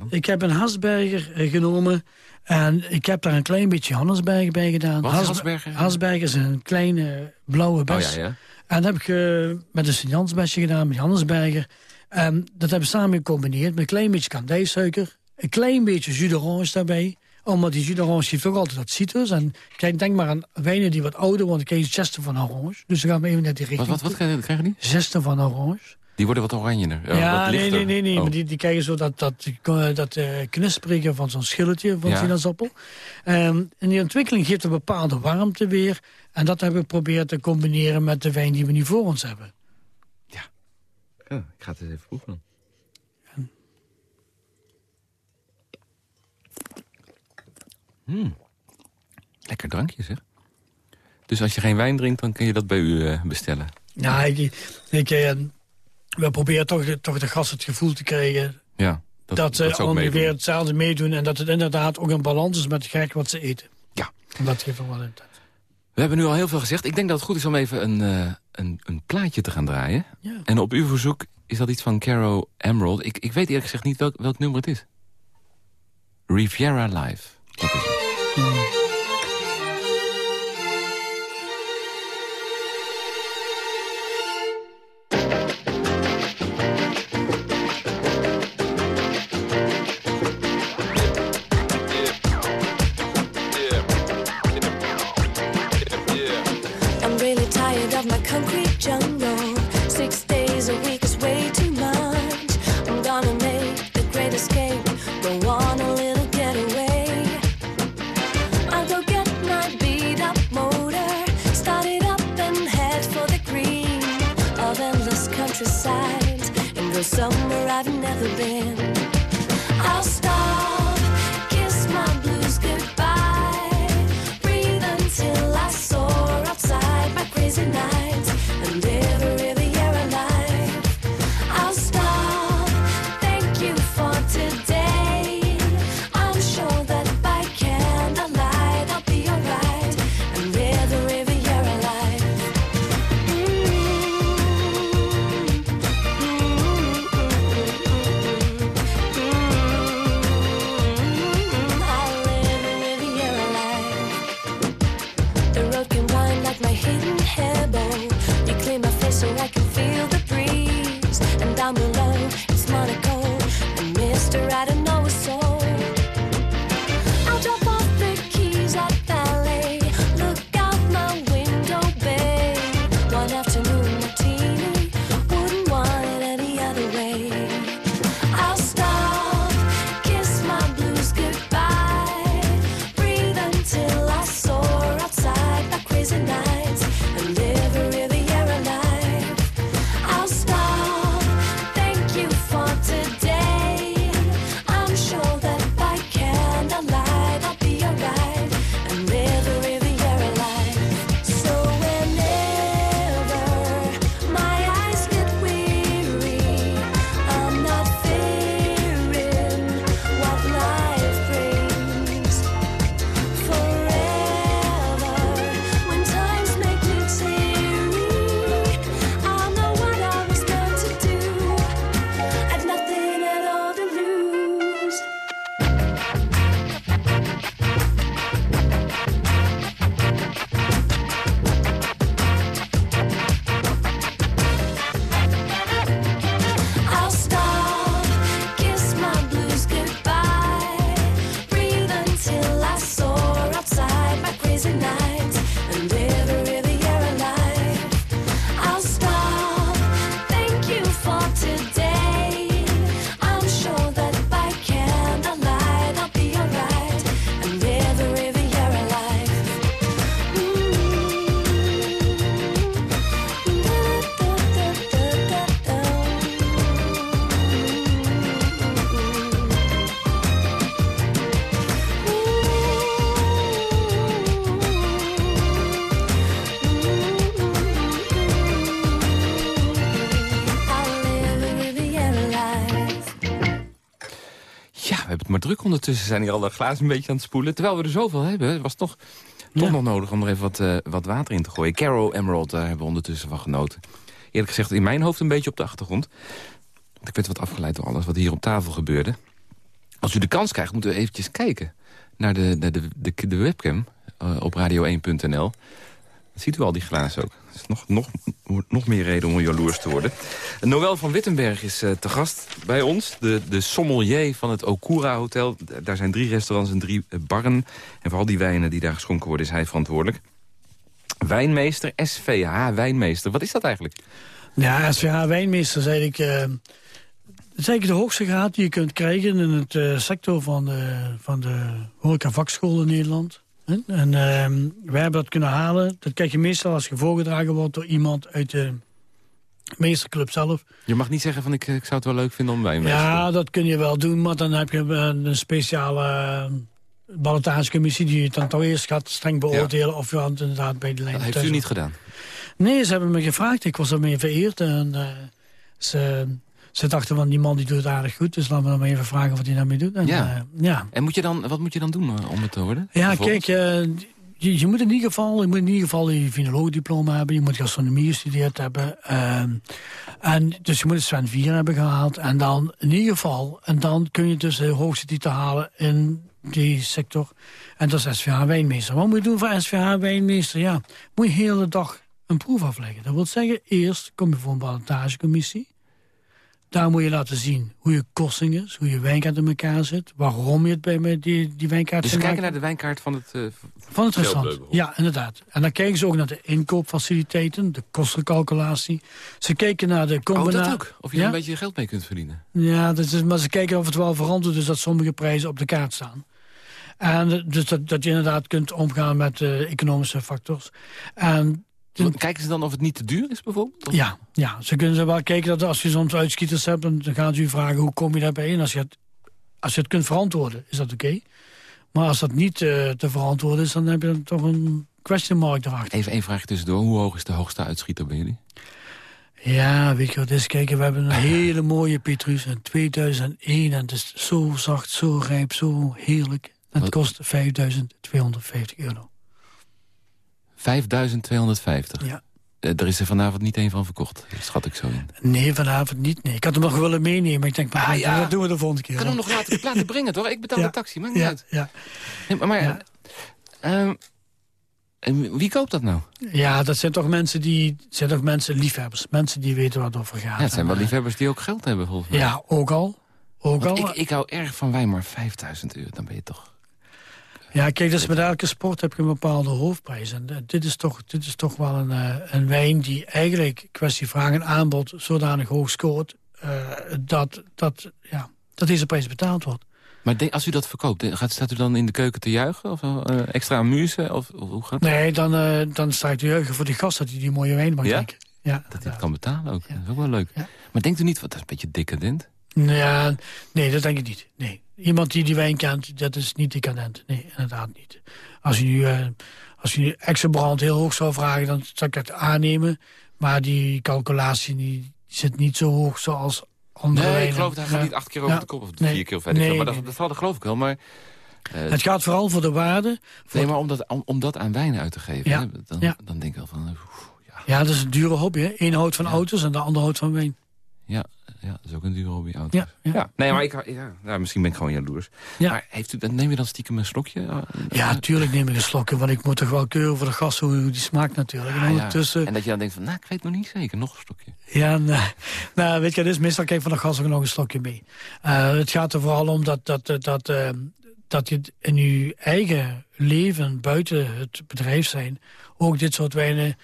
ik heb een Hasberger genomen en ik heb daar een klein beetje Hannesberg bij gedaan. Wat Hasberg? Hasberg is een kleine blauwe bes. Oh, ja, ja. En dat heb ik uh, met een Sint-Jansbesje gedaan, met Hannesberger. En dat hebben we samen gecombineerd met een klein beetje kandijsuiker. Een klein beetje jus d'orange daarbij. Omdat die jus d'orange heeft ook altijd dat citrus. En kijk, denk maar aan wijnen die wat ouder, want ik krijg zesten van orange. Dus dan gaan we even net die richting. Wat, wat, wat krijgen die? Zesten van orange. Die worden wat oranjener. Ja, nee, nee, nee, nee. Oh. Maar die, die krijgen zo dat, dat, dat uh, knisprikken van zo'n schilletje van ja. sinaasappel. Um, en die ontwikkeling geeft een bepaalde warmte weer. En dat hebben we geprobeerd te combineren met de wijn die we nu voor ons hebben. Ja, ja ik ga het eens even proeven. Hmm. Lekker drankje, zeg. Dus als je geen wijn drinkt, dan kun je dat bij u uh, bestellen? Ja, ik, ik, we proberen toch, toch de gasten het gevoel te krijgen... Ja, dat, dat ze allemaal weer hetzelfde meedoen... en dat het inderdaad ook een balans is met gek wat ze eten. Ja. En dat geeft wel een We hebben nu al heel veel gezegd. Ik denk dat het goed is om even een, uh, een, een plaatje te gaan draaien. Ja. En op uw verzoek is dat iets van Caro Emerald. Ik, ik weet eerlijk gezegd niet welk, welk nummer het is. Riviera Live. Dat is het. Hmm. druk ondertussen. zijn hier al de glazen een beetje aan het spoelen. Terwijl we er zoveel hebben, was toch, toch nog nodig om er even wat, uh, wat water in te gooien. Carol Emerald, daar hebben we ondertussen van genoten. Eerlijk gezegd in mijn hoofd een beetje op de achtergrond. Want ik werd wat afgeleid door alles wat hier op tafel gebeurde. Als u de kans krijgt, moeten we eventjes kijken naar de, de, de, de, webcam uh, op radio1.nl. Ziet u al die glazen ook. Dat is nog, nog, nog meer reden om jaloers te worden. Noël van Wittenberg is uh, te gast bij ons. De, de sommelier van het Okura Hotel. Daar zijn drie restaurants en drie eh, barren. En voor al die wijnen die daar geschonken worden is hij verantwoordelijk. Wijnmeester, SVH Wijnmeester. Wat is dat eigenlijk? Ja, SVH Wijnmeester is eigenlijk... Uh, is eigenlijk de hoogste graad die je kunt krijgen in het sector van de, van de horeca vakschool in Nederland. En uh, wij hebben dat kunnen halen. Dat krijg je meestal als je voorgedragen wordt door iemand uit de meesterclub zelf. Je mag niet zeggen van ik, ik zou het wel leuk vinden om bij me Ja, dat kun je wel doen, maar dan heb je een speciale uh, ballotagecommissie... die het dan toch eerst gaat streng beoordelen of je het inderdaad bij de lijn... Dat heeft u niet gedaan? Nee, ze hebben me gevraagd. Ik was ermee vereerd en uh, ze ze dachten van die man die doet het aardig goed. Dus laten we maar even vragen wat hij daarmee doet. En, ja. Uh, ja. En moet je dan, wat moet je dan doen eh, om het te worden? Ja, kijk, uh, je, je, moet in ieder geval, je moet in ieder geval je finoloogdiploma hebben. Je moet gastronomie gestudeerd hebben. Uh, en, dus je moet het Sven 4 hebben gehaald. En dan in ieder geval, en dan kun je dus de hoogste titel halen in die sector. En dat is SVH Wijnmeester. Wat moet je doen voor SVH Wijnmeester? Ja, moet je de hele dag een proef afleggen. Dat wil zeggen, eerst kom je voor een ballotagecommissie. Daar moet je laten zien hoe je kosting is, hoe je wijnkaart in elkaar zit... waarom je het bij met die, die wijnkaart... Dus ze kijken naar de wijnkaart van het uh, Van het restaurant, ja, inderdaad. En dan kijken ze ook naar de inkoopfaciliteiten, de kostencalculatie. Ze kijken naar de combinatie... Oh, dat ook? Of je er een beetje geld mee kunt verdienen? Ja, dat is, maar ze kijken of het wel verantwoord is dat sommige prijzen op de kaart staan. En dus dat, dat je inderdaad kunt omgaan met uh, economische factors. En Kijken ze dan of het niet te duur is bijvoorbeeld? Ja, ja, ze kunnen ze wel kijken dat als je soms uitschieters hebt... dan gaan ze u vragen hoe kom je daarbij. En als je het, als je het kunt verantwoorden, is dat oké. Maar als dat niet uh, te verantwoorden is, dan heb je toch een question mark erachter. Even één vraag tussendoor. Hoe hoog is de hoogste uitschieter bij jullie? Ja, weet je wat is? We hebben een hele mooie Petrus in 2001. En het is zo zacht, zo rijp, zo heerlijk. En het kost 5.250 euro. 5250? Ja. Er is er vanavond niet één van verkocht, schat ik zo in. Nee, vanavond niet. Nee. Ik had hem nog willen meenemen, maar ik denk, maar ah, ja. dat doen we de volgende keer. Ik kan hem nog laten, laten brengen, toch? Ik betaal ja. de taxi, maakt niet ja, uit. Ja. Nee, maar, maar uh, wie koopt dat nou? Ja, dat zijn toch mensen die zijn toch mensen liefhebbers. Mensen die weten wat het over gaat. Ja, het zijn wel liefhebbers die ook geld hebben, volgens mij. Ja, ook al. Ook al. Ik, ik hou erg van wijn, maar 5000 euro, dan ben je toch... Ja, kijk, dus met elke sport heb je een bepaalde hoofdprijs. En uh, dit, is toch, dit is toch wel een, uh, een wijn die eigenlijk kwestie vraag en aanbod zodanig hoog scoort... Uh, dat, dat, ja, dat deze prijs betaald wordt. Maar denk, als u dat verkoopt, gaat, staat u dan in de keuken te juichen? Of extra amuse? Of, of, hoe gaat dat? Nee, dan, dan staat u te juichen voor die gast dat hij die mooie wijn mag ja? drinken. Ja, dat hij het kan betalen ook. Dat is ook wel leuk. Maar denkt u niet, wat dat is een beetje decadent? Ja, nee, dat denk ik niet. Nee. Iemand die die wijn kent, dat is niet decadent. Nee, inderdaad niet. Als je nu, uh, als je nu extra brand heel hoog zou vragen, dan zou ik het aannemen. Maar die calculatie die zit niet zo hoog zoals andere Nee, wijnen. ik geloof dat hij Ja. niet acht keer over Ja. de kop of Nee. vier keer of ik Nee. Maar dat, dat, dat geloof ik wel. Maar, eh, Het gaat vooral voor de waarde. Voor nee, maar om dat, om, om dat aan wijnen uit te geven, Ja. hè, dan, Ja. dan denk ik wel van... eh, oef, ja, Ja, dat is een dure hobby. Hè? Eén houdt van auto's en de ander houdt van wijn. ja, ja, dat is ook een dure hobby. auto's. Ja, ja. Nee, maar ik, ja, nou, misschien ben ik gewoon jaloers. Ja. Maar heeft u, neem je dan stiekem een slokje? Ja, tuurlijk neem ik een slokje, want ik moet toch wel keuren voor de gast hoe die smaakt natuurlijk. En Ah, ondertussen, En dat je dan denkt van, nou, ik weet nog niet zeker, nog een slokje. Ja, nou, nou, weet je, dus meestal kijk ik van de gas ook nog een slokje mee. Eh, het gaat er vooral om dat, dat, dat, dat, eh, dat je in je eigen leven, buiten het bedrijf zijn, ook dit soort wijnen...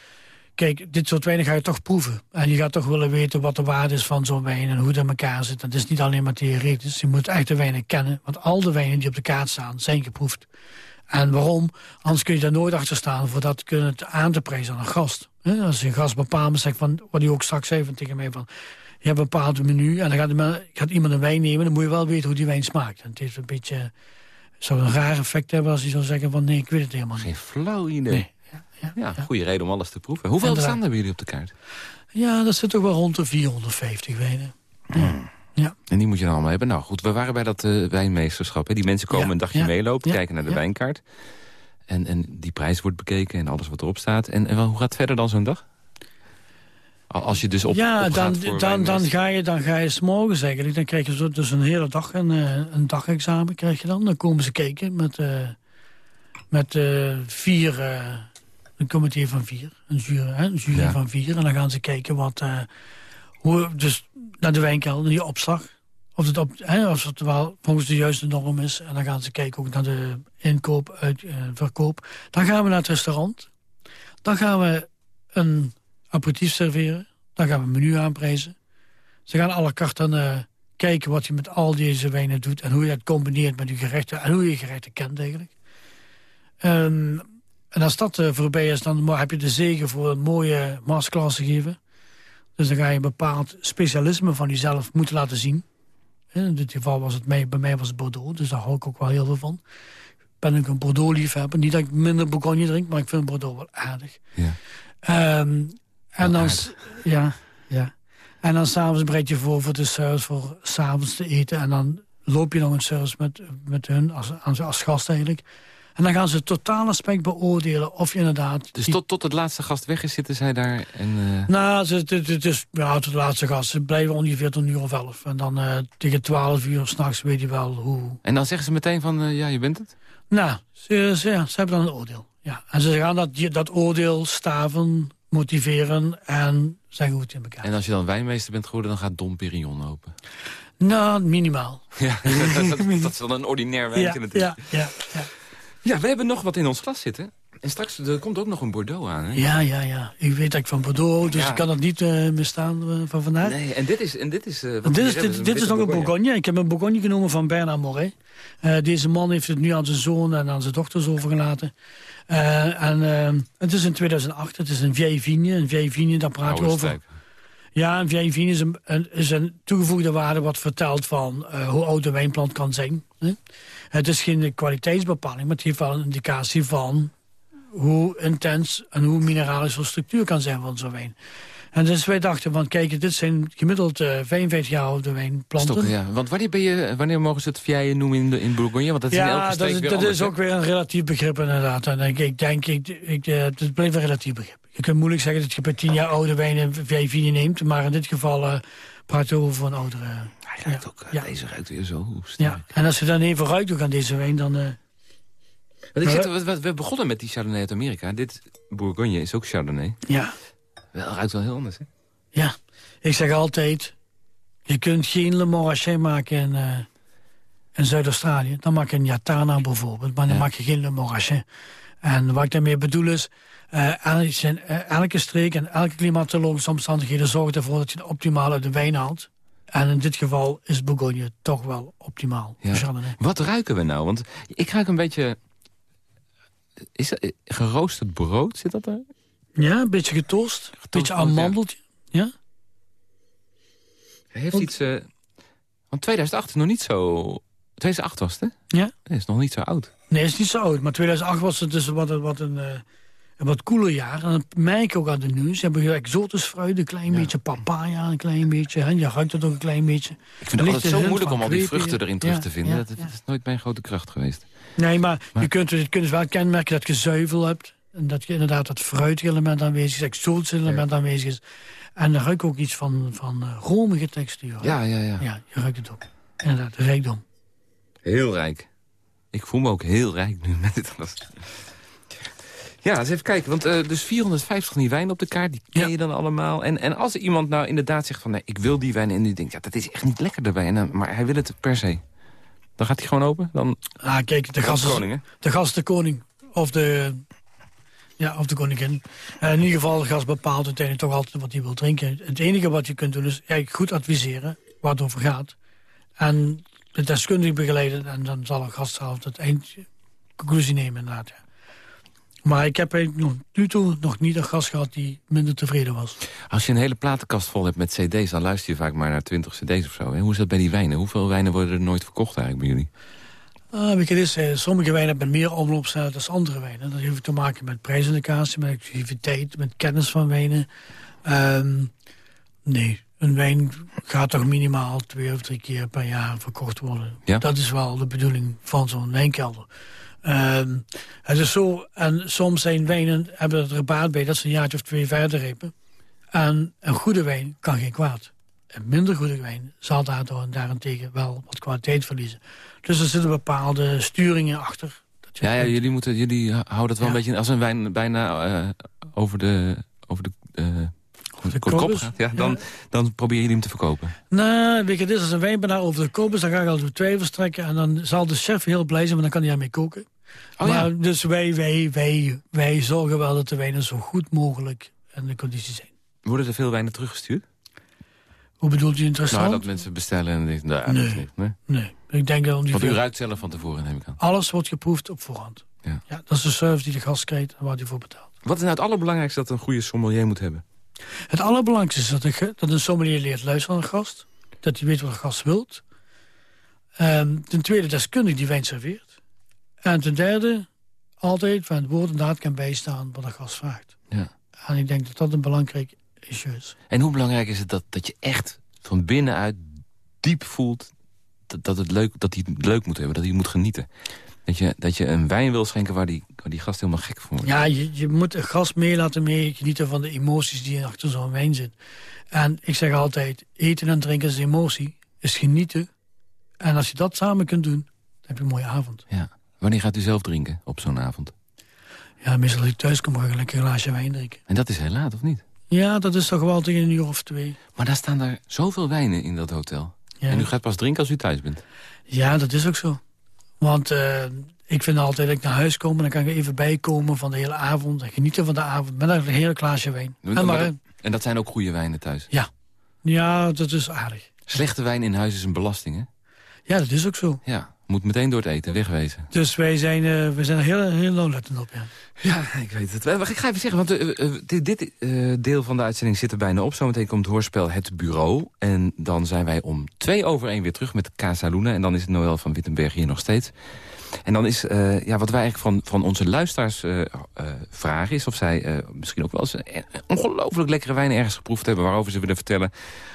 Kijk, dit soort wijnen ga je toch proeven. En je gaat toch willen weten wat de waarde is van zo'n wijn en hoe het in elkaar zit. Het is niet alleen maar theoretisch. Je moet echt de wijnen kennen. Want al de wijnen die op de kaart staan, zijn geproefd. En waarom? Anders kun je daar nooit achter staan voor dat kunnen te aan te prijzen aan een gast. Als je een gast bepaalt, zegt van, wat hij ook straks zei van tegen mij van... Je hebt een bepaald menu en dan gaat, iemand- gaat iemand een wijn nemen... dan moet je wel weten hoe die wijn smaakt. En het heeft een beetje... zou een raar effect hebben als hij zou zeggen van... nee, ik weet het helemaal niet. Geen flauw idee. Nee. Ja, goede reden om alles te proeven. Hoeveel staan er bij jullie op de kaart? Ja, dat zit toch wel rond de 450 wijnen. Ja. En die moet je dan allemaal hebben. Nou goed, we waren bij dat eh, wijnmeesterschap. Hè. Die mensen komen Ja, een dagje ja, meelopen, kijken naar de wijnkaart. En, en die prijs wordt bekeken en alles wat erop staat. En, en hoe gaat het verder dan zo'n dag? Al- Als je dus op, ja, dan, dan, dan ga je, dan ga je s'morgens eigenlijk. Dan krijg je zo, dus een hele dag een, eh, een dagexamen krijg je dan. Dan komen ze kijken met, eh, met vier, een comité van vier. Een jury, hè, een jury Ja. van vier. En dan gaan ze kijken wat, eh, hoe, dus naar de wijnkelder, die opslag. Of het, op, hè, of het wel volgens de juiste norm is. En dan gaan ze kijken ook naar de inkoop, uit, eh, verkoop. Dan gaan we naar het restaurant. Dan gaan we een aperitief serveren. Dan gaan we een menu aanprijzen. Ze gaan carte dan eh, kijken wat je met al deze wijnen doet... en hoe je het combineert met je gerechten... en hoe je je gerechten kent eigenlijk. Ehm, en als dat eh, voorbij is, dan heb je de zegen voor een mooie masterclass te geven. Dus dan ga je een bepaald specialisme van jezelf moeten laten zien. In dit geval was het mij, bij mij was het Bordeaux, dus daar hou ik ook wel heel veel van. Ik ben ook een Bordeaux-liefhebber. Niet dat ik minder Bourgogne drink, maar ik vind Bordeaux wel aardig. Ja. Ehm, en dan, ja, ja. En dan s'avonds bereid je voor voor de service voor s'avonds te eten. En dan loop je nog een service met, met hun als, als, als gast eigenlijk. En dan gaan ze het totaal aspect beoordelen of je inderdaad... Dus die- tot, tot het laatste gast weg is, zitten zij daar en... eh, Nou, het, het, het is ja, tot de laatste gast. Ze blijven ongeveer tot een uur of elf. En dan eh, tegen twaalf uur s'nachts weet je wel hoe... En dan zeggen ze meteen van, eh, ja, je bent het? Nou, ze, ze, ja, ze hebben dan een oordeel. Ja. En ze gaan dat, dat oordeel staven, motiveren en hoe het in elkaar En als je dan wijnmeester bent geworden, dan gaat Dom Perignon open. Nou, minimaal. Ja, dat, dat is dan een ordinair wijntje Ja, natuurlijk. ja, ja, ja. Ja, we hebben nog wat in ons glas zitten. En straks er komt ook nog een Bordeaux aan, hè? Ja, ja, ja. Ik weet dat ik van Bordeaux, dus Ja. ik kan het niet eh misstaan eh, van vandaag. Nee, en dit is... En dit is, we dit is, dit, dit is nog een Bourgogne. Ik heb een Bourgogne genomen van Bernard Moret. Deze man heeft het nu aan zijn zoon en aan zijn dochters overgelaten. En het is in 2008. Het is een vieille vigne. Een vieille vigne, daar we Oude over. stijp. Ja, een vieille vigne is een, een, is een toegevoegde waarde... wat vertelt van hoe oud de wijnplant kan zijn. Hè? Het is geen kwaliteitsbepaling, maar het geeft wel een indicatie van... hoe intens en hoe mineralisch zo'n structuur kan zijn van zo'n wijn. En dus wij dachten van, kijk, dit zijn gemiddeld 55 jaar oude wijnplanten. Ja. Want wanneer, ben je, wanneer mogen ze het vijeien noemen in, de, in Bourgogne? Want dat is in elke Ja, dat is, dat anders, is ook weer een relatief begrip inderdaad. En ik, ik denk, ik, ik, eh, het blijft een relatief begrip. Je kunt moeilijk zeggen dat je bij 10 jaar oude wijn een V4 neemt. Maar in dit geval eh praat je over een oudere... Hij ruikt ook, eh, Ja. Deze ruikt weer zo sterk. Ja, en als je dan even ruikt ook aan deze wijn, dan... eh, Want ik zit, we, begonnen met die Chardonnay uit Amerika. Dit Bourgogne is ook Chardonnay. ja, Wel, ruikt wel heel anders, hè? ja, ik zeg altijd... Je kunt geen Le Morachet maken in, eh in Zuid-Australië... dan maak je een Yatana bijvoorbeeld, maar dan maak je geen Le Morachet. En wat ik daarmee bedoel is... Uh, elke, elke streek en elke klimatologische omstandigheden zorgt ervoor dat je de optimale de wijn haalt. En in dit geval is Bourgogne toch wel optimaal. Wat ruiken we nou? Want ik ruik een beetje... Is dat geroosterd brood, zit dat er? Ja, een beetje getoast. Een beetje amandeltje. Ja. Hij heeft iets... Uh, want 2008 is nog niet zo... 2008 was het, hè? Ja. Dat is nog niet zo oud. Nee, is niet zo oud. Maar 2008 was het dus wat, wat een... Uh, een wat koeler jaar. En dat merk ik ook aan de nieuws. Ze hebben exotisch fruit, een klein beetje papaya, een klein beetje. Hè? Je ruikt het ook een klein beetje. Ik vind het altijd zo moeilijk om al die vruchten erin terug te vinden. dat, is nooit mijn grote kracht geweest. Nee, maar, je kunt, je kunt wel kenmerken dat je zuivel hebt. En dat je inderdaad dat fruitige element aanwezig is, exotische element aanwezig is. En dan ruik ook iets van, van uh, romige textuur. Ja, ja, ja. Ja, je ruikt het ook. Inderdaad, rijkdom. Heel rijk. Ik voel me ook heel rijk nu met dit alles. Ja, eens even kijken. Want uh, dus 450 van die wijnen op de kaart, die ken je dan allemaal. En, en als iemand nou inderdaad zegt van... nee, ik wil die wijn en die denkt, ja, dat is echt niet lekker erbij. En, maar hij wil het per se. Dan gaat hij gewoon open? Dan... Ah, kijk, de gast, de gast de koning. Of de, ja, of de koningin. Uh, in ieder geval, de gast bepaalt uiteindelijk toch altijd wat hij wil drinken. Het enige wat je kunt doen is eigenlijk goed adviseren waar het over gaat. En de deskundige begeleiden. En dan zal een gast zelf het eindconclusie nemen inderdaad. Ja. Maar ik heb nog, nu toe nog niet een gast gehad die minder tevreden was. Als je een hele platenkast vol hebt met cd's... dan luister je vaak maar naar 20 cd's of zo. En hoe is dat bij die wijnen? Hoeveel wijnen worden er nooit verkocht eigenlijk bij jullie? Uh, weet je, is, uh, sommige wijnen hebben meer omloopsnelheid dan andere wijnen. Dat heeft te maken met prijsindicatie, met exclusiviteit, met kennis van wijnen. Um, nee, een wijn gaat toch minimaal twee of drie keer per jaar verkocht worden. Ja? Dat is wel de bedoeling van zo'n wijnkelder. Um, het is zo, en soms zijn wijnen, hebben er baat bij dat ze een jaartje of twee verder repen. En een goede wijn kan geen kwaad. Een minder goede wijn zal daardoor daarentegen wel wat kwaliteit verliezen. Dus er zitten bepaalde sturingen achter. ja, ja, jullie, moeten, jullie houden het wel een beetje... als een wijn bijna uh, over de... Over de uh, gaat, ja, dan, dan probeer je hem te verkopen. Nou, weet je, dit is een wijn bijna over de kop is, dan ga ik al door twijfels trekken. En dan zal de chef heel blij zijn, want dan kan hij ermee koken. Oh, maar, ja. Dus wij, wij, wij, wij zorgen wel dat de wijnen zo goed mogelijk in de conditie zijn. Worden er veel wijnen teruggestuurd? Hoe bedoelt u interessant? Nou, dat mensen bestellen en denken, nou, nee, niet, nee. nee. Ik denk dat Want u ruikt zelf van tevoren, neem ik aan. Alles wordt geproefd op voorhand. Ja. ja dat is de service die de gast krijgt en waar hij voor betaalt. Wat is nou het allerbelangrijkste dat een goede sommelier moet hebben? Het allerbelangrijkste is dat, een, dat een sommelier leert luisteren naar een gast. Dat hij weet wat een gast wilt. Um, ten tweede deskundig die wijn serveert. En ten derde altijd van het woord en daad kan bijstaan wat een gast vraagt. Ja. En ik denk dat dat een belangrijk issue is. En hoe belangrijk is het dat, dat je echt van binnenuit diep voelt... dat, dat, het leuk, dat hij het leuk moet hebben, dat hij moet genieten? Dat je, dat je een wijn wil schenken waar die, die gast helemaal gek voor. Ja, je, je moet een gast mee laten mee genieten van de emoties die achter zo'n wijn zit. En ik zeg altijd, eten en drinken is emotie, is genieten. En als je dat samen kunt doen, dan heb je een mooie avond. Ja. Wanneer gaat u zelf drinken op zo'n avond? Ja, meestal als ik thuis kom, ga ik lekker een glaasje wijn drinken. En dat is heel laat, of niet? Ja, dat is toch wel tegen een uur of twee. Maar daar staan daar zoveel wijnen in dat hotel. Ja. En u gaat pas drinken als u thuis bent? Ja, dat is ook zo. Want uh, ik vind altijd dat ik naar huis kom... en dan kan ik even bijkomen van de hele avond... en genieten van de avond met een hele glaasje wijn. En, maar, dat, en dat zijn ook goede wijnen thuis? Ja. Ja, dat is aardig. Slechte wijn in huis is een belasting, hè? Ja, dat is ook zo. Ja, moet meteen door het eten, wegwezen. Dus wij zijn, uh, we zijn er heel, heel nauwlettend op, ja. Ja, ik weet het. Ik ga even zeggen, want uh, dit, dit uh, deel van de uitzending zit er bijna op. Zometeen komt het hoorspel Het Bureau. En dan zijn wij om twee over één weer terug met Casa Luna. En dan is het Noël van Wittenberg hier nog steeds. En dan is, ja, wat wij eigenlijk van, van onze luisteraars vragen is... of zij misschien ook wel eens een ongelooflijk lekkere wijn ergens geproefd hebben... waarover ze willen vertellen.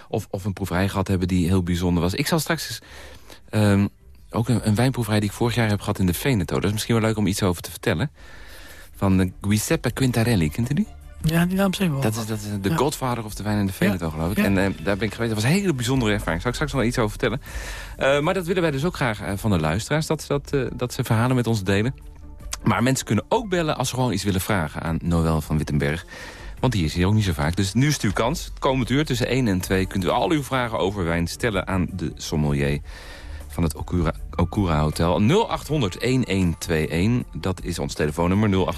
Of, of een proeverij gehad hebben die heel bijzonder was. Ik zal straks eens... Um, ook een, een, wijnproeverij die ik vorig jaar heb gehad in de Veneto. Dat is misschien wel leuk om iets over te vertellen. Van de Giuseppe Quintarelli, kent u die? Ja, die naam zijn wel. Dat is, dat is de ja. godvader of de wijn in de Veneto, geloof ik. En uh, daar ben ik geweest. Dat was een hele bijzondere ervaring. Zal ik straks nog iets over vertellen. Uh, maar dat willen wij dus ook graag van de luisteraars. Dat, dat, dat ze verhalen met ons delen. Maar mensen kunnen ook bellen als ze gewoon iets willen vragen aan Noël van Wittenberg. Want die is hier ook niet zo vaak. Dus nu is het uw kans. Komend uur tussen 1 en 2 kunt u al uw vragen over wijn stellen aan de sommelier van het Okura, Okura Hotel. 0800-1121, dat is ons telefoonnummer,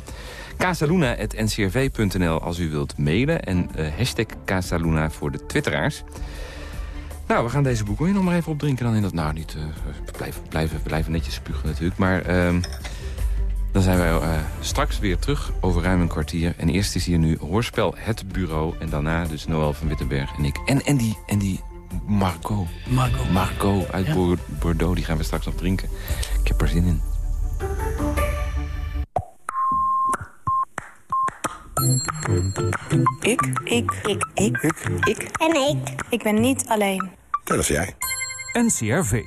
0800-1121. Casaluna.ncrv.nl als u wilt mailen. En uh, hashtag Casaluna voor de twitteraars. Nou, we gaan deze boek nog maar even opdrinken. Dan in dat, nou, niet, uh, blijven, blijven, blijven netjes spugen natuurlijk. Maar uh, dan zijn wij uh, straks weer terug over ruim een kwartier. En eerst is hier nu Hoorspel Het Bureau. En daarna dus Noël van Wittenberg en ik. En, en, die, en die Margot. Margot. Margot uit ja. Bordeaux, die gaan we straks nog drinken. Ik heb er zin in. Ik. Ik. Ik. Ik. Ik. Ik. En ik. Ik ben niet alleen. Dat is jij. NCRV.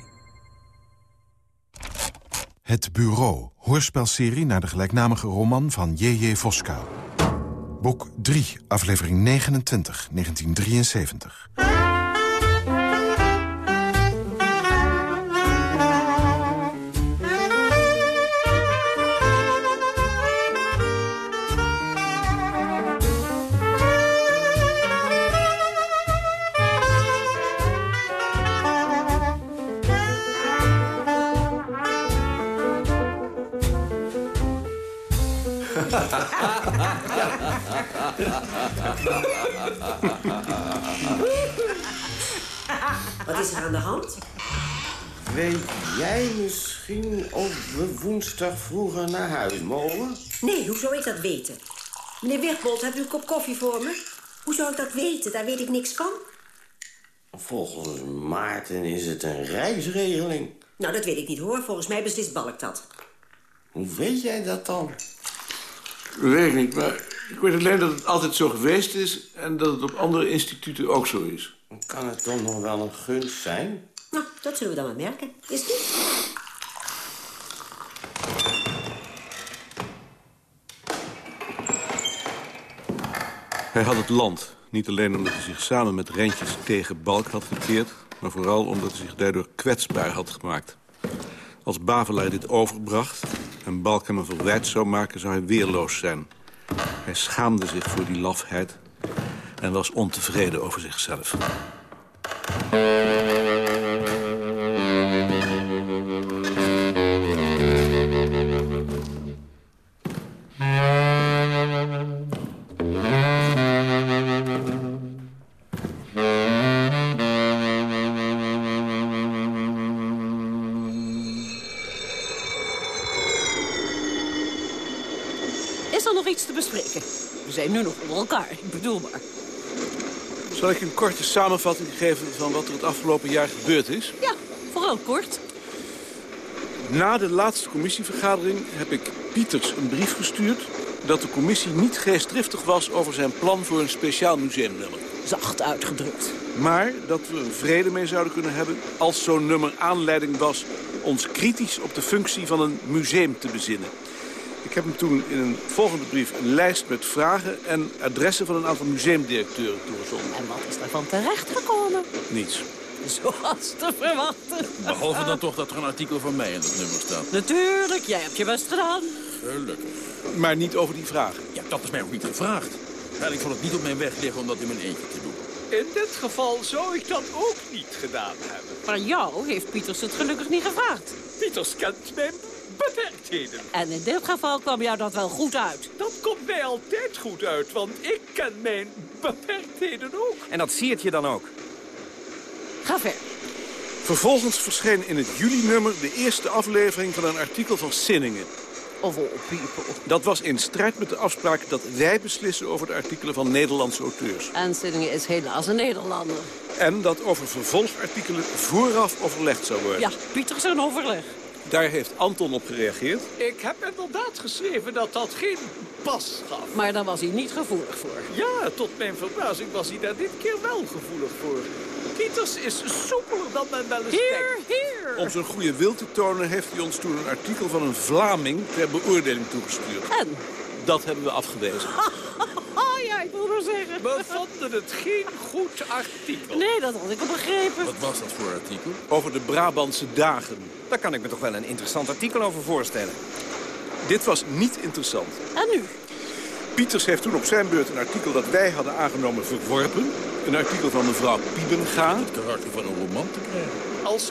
Het Bureau, hoorspelserie naar de gelijknamige roman van J.J. Voskuil. Boek 3, aflevering 29, 1973. Wat is er aan de hand? Weet jij misschien of we woensdag vroeger naar huis mogen? Nee, hoe zou ik dat weten? Meneer Wigbold, hebt u een kop koffie voor me? Hoe zou ik dat weten? Daar weet ik niks van. Volgens Maarten is het een reisregeling. Nou, dat weet ik niet hoor. Volgens mij beslist Balk dat. Hoe weet jij dat dan? Weet ik niet, maar ik weet alleen dat het altijd zo geweest is... en dat het op andere instituten ook zo is. Kan het dan nog wel een gunst zijn? Nou, dat zullen we dan maar merken. Is het niet? Hij had het land. Niet alleen omdat hij zich samen met Rentjes tegen Balk had gekeerd... maar vooral omdat hij zich daardoor kwetsbaar had gemaakt. Als Bavelaar dit overbracht en Balk hem een verwijt zou maken... zou hij weerloos zijn. Hij schaamde zich voor die lafheid en was ontevreden over zichzelf. Zijn nu nog onder elkaar, ik bedoel maar. Zal ik een korte samenvatting geven van wat er het afgelopen jaar gebeurd is? Ja, vooral kort. Na de laatste commissievergadering heb ik Pieters een brief gestuurd... dat de commissie niet geestdriftig was over zijn plan voor een speciaal museumnummer. Zacht uitgedrukt. Maar dat we er vrede mee zouden kunnen hebben als zo'n nummer aanleiding was... ons kritisch op de functie van een museum te bezinnen. Ik heb hem toen in een volgende brief een lijst met vragen... en adressen van een aantal museumdirecteuren toegezonden. En wat is daarvan terechtgekomen? Niets. Zoals te verwachten. Behalve dan toch dat er een artikel van mij in het nummer staat. Natuurlijk, jij hebt je best gedaan. Gelukkig. Maar niet over die vragen. Ja, dat is mij ook niet gevraagd. En ik vond het niet op mijn weg liggen om dat in mijn eentje te doen. In dit geval zou ik dat ook niet gedaan hebben. Maar jou heeft Pieters het gelukkig niet gevraagd. Pieters kent mijn En in dit geval kwam jou dat wel goed uit. Dat komt mij altijd goed uit, want ik ken mijn beperktheden ook. En dat siert je dan ook? Ga ver. Vervolgens verscheen in het juli-nummer de eerste aflevering van een artikel van Sinningen. Of all people. Dat was in strijd met de afspraak dat wij beslissen over de artikelen van Nederlandse auteurs. En Sinningen is helaas een Nederlander. En dat over vervolgartikelen vooraf overlegd zou worden. Ja, Pieter een overleg. Daar heeft Anton op gereageerd. Ik heb inderdaad geschreven dat dat geen pas gaf. Maar daar was hij niet gevoelig voor. Ja, tot mijn verbazing was hij daar dit keer wel gevoelig voor. Pieters is soepeler dan men wel eens Hier, denkt. hier. Om zijn goede wil te tonen heeft hij ons toen een artikel van een Vlaming ter beoordeling toegestuurd. En? Dat hebben we afgewezen. Ja, ik wil maar zeggen. We vonden het geen goed artikel. Nee, dat had ik al begrepen. Wat was dat voor artikel? Over de Brabantse dagen. Daar kan ik me toch wel een interessant artikel over voorstellen. Dit was niet interessant. En nu? Pieters heeft toen op zijn beurt een artikel dat wij hadden aangenomen verworpen. Een artikel van mevrouw Piebenga. Het karakter van een roman te krijgen. als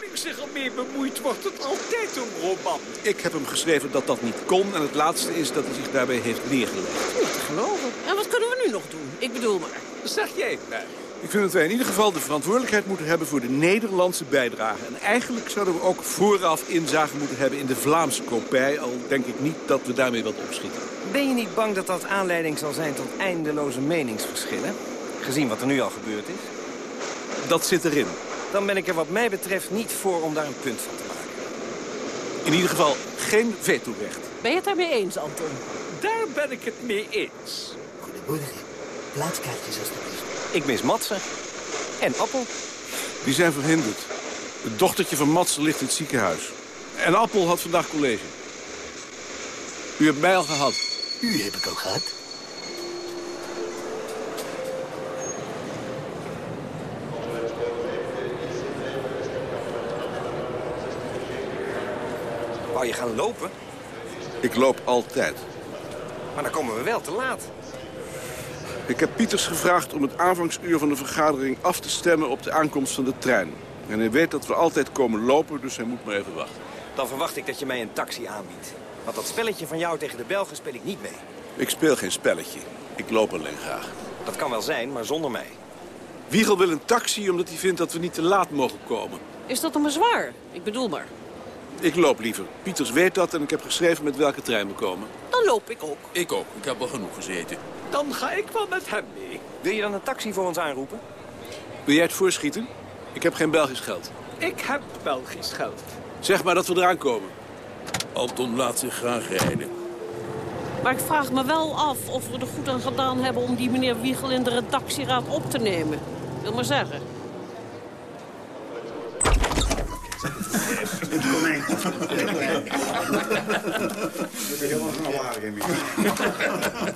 koning zich ermee bemoeit, wordt het altijd een roman. Ik heb hem geschreven dat dat niet kon. En het laatste is dat hij zich daarbij heeft neergelegd. Niet te geloven. En wat kunnen we nu nog doen? Ik bedoel maar. Zeg jij het maar. Ik vind dat wij in ieder geval de verantwoordelijkheid moeten hebben voor de Nederlandse bijdrage. En eigenlijk zouden we ook vooraf inzage moeten hebben in de Vlaamse kopij. Al denk ik niet dat we daarmee wat opschieten. Ben je niet bang dat dat aanleiding zal zijn tot eindeloze meningsverschillen? Gezien wat er nu al gebeurd is? Dat zit erin. Dan ben ik er wat mij betreft niet voor om daar een punt van te maken. In ieder geval geen vetorecht. Ben je het daarmee eens, Anton? Daar ben ik het mee eens. Goedemorgen. Plaatskaartjes alstublieft. Ik mis Matsen. En Appel. Die zijn verhinderd. Het dochtertje van Matsen ligt in het ziekenhuis. En Appel had vandaag college. U hebt mij al gehad. U heb ik ook gehad. Wou je gaan lopen? Ik loop altijd. Maar dan komen we wel te laat. Ik heb Pieters gevraagd om het aanvangsuur van de vergadering af te stemmen op de aankomst van de trein. En hij weet dat we altijd komen lopen, dus hij moet maar even wachten. Dan verwacht ik dat je mij een taxi aanbiedt. Want dat spelletje van jou tegen de Belgen speel ik niet mee. Ik speel geen spelletje. Ik loop alleen graag. Dat kan wel zijn, maar zonder mij. Wiegel wil een taxi omdat hij vindt dat we niet te laat mogen komen. Is dat een bezwaar? Ik bedoel maar. Ik loop liever. Pieters weet dat en ik heb geschreven met welke trein we komen. Dan loop ik ook. Ik ook. Ik heb al genoeg gezeten. Dan ga ik wel met hem mee. Wil je dan een taxi voor ons aanroepen? Wil jij het voorschieten? Ik heb geen Belgisch geld. Ik heb Belgisch geld. Zeg maar dat we eraan komen. Anton laat zich graag rijden. Maar ik vraag me wel af of we er goed aan gedaan hebben... om die meneer Wiegel in de redactieraad op te nemen. Wil maar zeggen. Kom mee.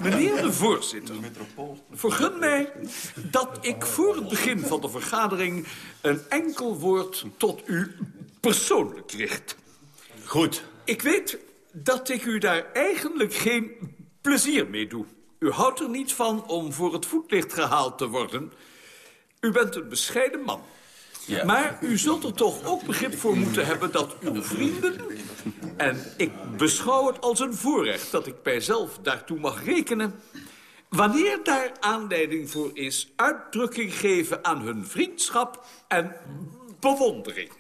Meneer de voorzitter, vergun mij dat ik voor het begin van de vergadering... een enkel woord tot u persoonlijk richt. Goed. Ik weet dat ik u daar eigenlijk geen plezier mee doe. U houdt er niet van om voor het voetlicht gehaald te worden. U bent een bescheiden man. Maar u zult er toch ook begrip voor moeten hebben dat uw vrienden... en ik beschouw het als een voorrecht dat ik mijzelf daartoe mag rekenen... wanneer daar aanleiding voor is, uitdrukking geven aan hun vriendschap en bewondering.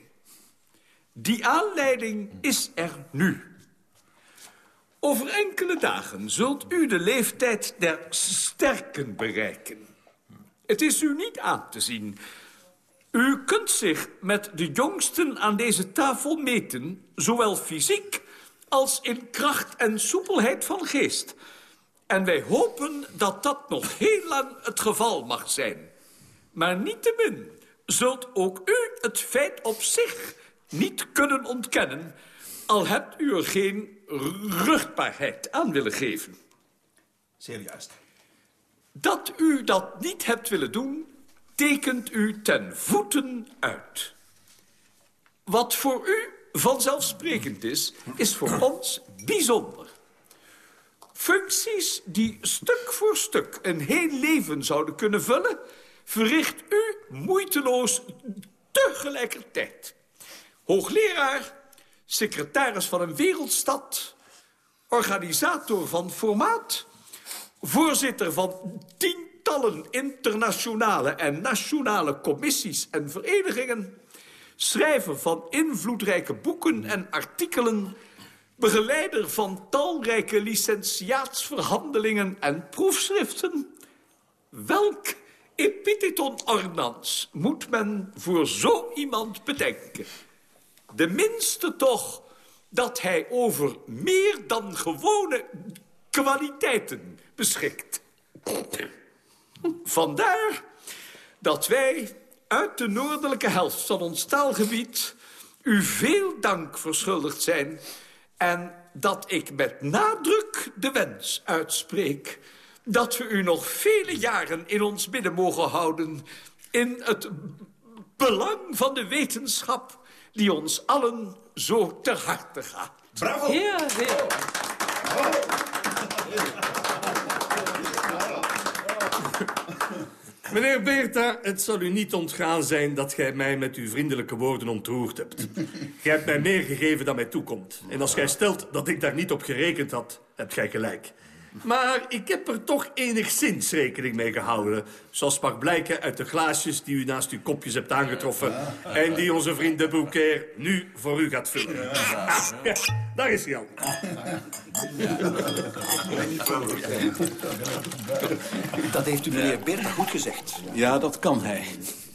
Die aanleiding is er nu. Over enkele dagen zult u de leeftijd der sterken bereiken. Het is u niet aan te zien u kunt zich met de jongsten aan deze tafel meten... zowel fysiek als in kracht en soepelheid van geest. En wij hopen dat dat nog heel lang het geval mag zijn. Maar niettemin zult ook u het feit op zich niet kunnen ontkennen... al hebt u er geen ruchtbaarheid aan willen geven. Zeer juist. Dat u dat niet hebt willen doen tekent u ten voeten uit. Wat voor u vanzelfsprekend is, is voor ons bijzonder. Functies die stuk voor stuk een heel leven zouden kunnen vullen... verricht u moeiteloos tegelijkertijd. Hoogleraar, secretaris van een wereldstad... organisator van formaat... voorzitter van tientallen internationale en nationale commissies en verenigingen... schrijver van invloedrijke boeken en artikelen... begeleider van talrijke licentiaatsverhandelingen en proefschriften... welk epitheton ornans moet men voor zo iemand bedenken? De minste toch dat hij over meer dan gewone kwaliteiten beschikt. Vandaar dat wij uit de noordelijke helft van ons taalgebied... u veel dank verschuldigd zijn... en dat ik met nadruk de wens uitspreek... dat we u nog vele jaren in ons midden mogen houden... in het belang van de wetenschap die ons allen zo ter harte gaat. Bravo! Ja, heel. Meneer Beerta, het zal u niet ontgaan zijn dat gij mij met uw vriendelijke woorden ontroerd hebt. Gij hebt mij meer gegeven dan mij toekomt. En als gij stelt dat ik daar niet op gerekend had, hebt gij gelijk. Maar ik heb er toch enigszins rekening mee gehouden. Zoals mag blijken uit de glaasjes die u naast uw kopjes hebt aangetroffen... en die onze vriend de Bouquet nu voor u gaat vullen. Ah, ja, daar is hij al. Dat heeft u meneer Bertha goed gezegd. Ja, dat kan hij.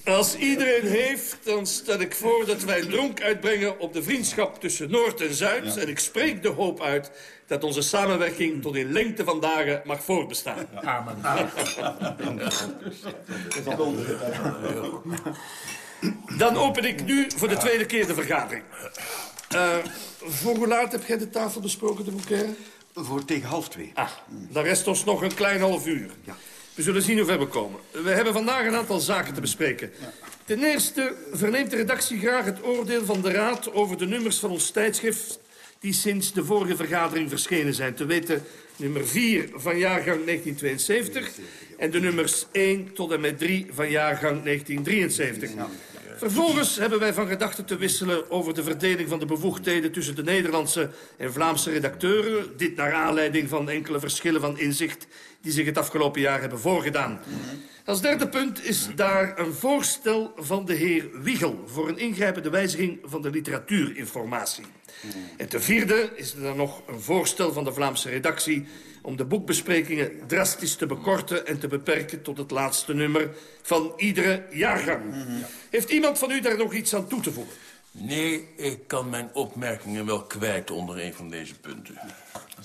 Als iedereen heeft, dan stel ik voor dat wij een dronk uitbrengen... op de vriendschap tussen Noord en Zuid. En ik spreek de hoop uit dat onze samenwerking tot in lengte van dagen mag voortbestaan. Amen. Dan open ik nu voor de tweede keer de vergadering. Eh, voor hoe laat heb jij de tafel besproken, de Bouquet? Voor tegen half twee. Ah, dan rest ons nog een klein half uur. We zullen zien hoe ver we komen. We hebben vandaag een aantal zaken te bespreken. Ten eerste verneemt de redactie graag het oordeel van de Raad... over de nummers van ons tijdschrift die sinds de vorige vergadering verschenen zijn. Te weten nummer 4 van jaargang 1972... en de nummers 1 tot en met 3 van jaargang 1973. Vervolgens hebben wij van gedachten te wisselen over de verdeling van de bevoegdheden tussen de Nederlandse en Vlaamse redacteuren. Dit naar aanleiding van enkele verschillen van inzicht die zich het afgelopen jaar hebben voorgedaan. Als derde punt is daar een voorstel van de heer Wiegel voor een ingrijpende wijziging van de literatuurinformatie. En ten vierde is er dan nog een voorstel van de Vlaamse redactie om de boekbesprekingen drastisch te bekorten en te beperken tot het laatste nummer van iedere jaargang. Heeft iemand van u daar nog iets aan toe te voegen? Nee, ik kan mijn opmerkingen wel kwijt onder een van deze punten.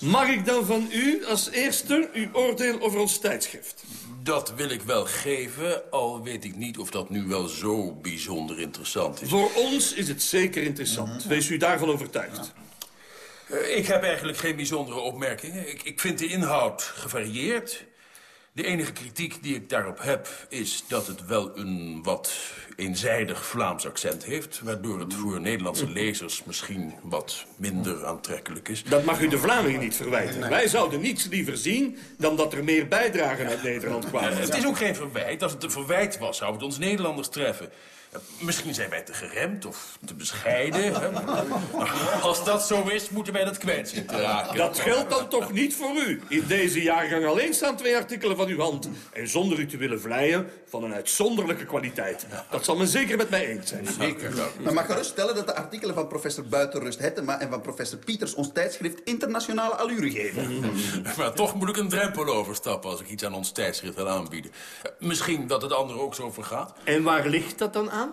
Mag ik dan van u als eerste uw oordeel over ons tijdschrift? Dat wil ik wel geven, al weet ik niet of dat nu wel zo bijzonder interessant is. Voor ons is het zeker interessant. Wees u daarvan overtuigd. Eh, Ik heb eigenlijk geen bijzondere opmerkingen. Ik, ik vind de inhoud gevarieerd. De enige kritiek die ik daarop heb is dat het wel een wat eenzijdig Vlaams accent heeft... waardoor het voor Nederlandse lezers misschien wat minder aantrekkelijk is. Dat mag u de Vlamingen niet verwijten. Wij zouden niets liever zien dan dat er meer bijdragen uit Nederland kwamen. Het is ook geen verwijt. Als het een verwijt was, zou het ons Nederlanders treffen. Misschien zijn wij te geremd of te bescheiden. hè. Als dat zo is, moeten wij dat kwijt zien te raken. Dat geldt dan toch niet voor u. In deze jaargang alleen staan twee artikelen van uw hand. En zonder u te willen vleien, van een uitzonderlijke kwaliteit. Dat zal men zeker met mij eens zijn. Zeker. Maar mag geruststellen dat de artikelen van professor Buitenrust Hettema... en van professor Pieters ons tijdschrift internationale allure geven. Maar toch moet ik een drempel overstappen als ik iets aan ons tijdschrift wil aanbieden. Eh, Misschien dat het anderen ook zo vergaat. En waar ligt dat dan aan?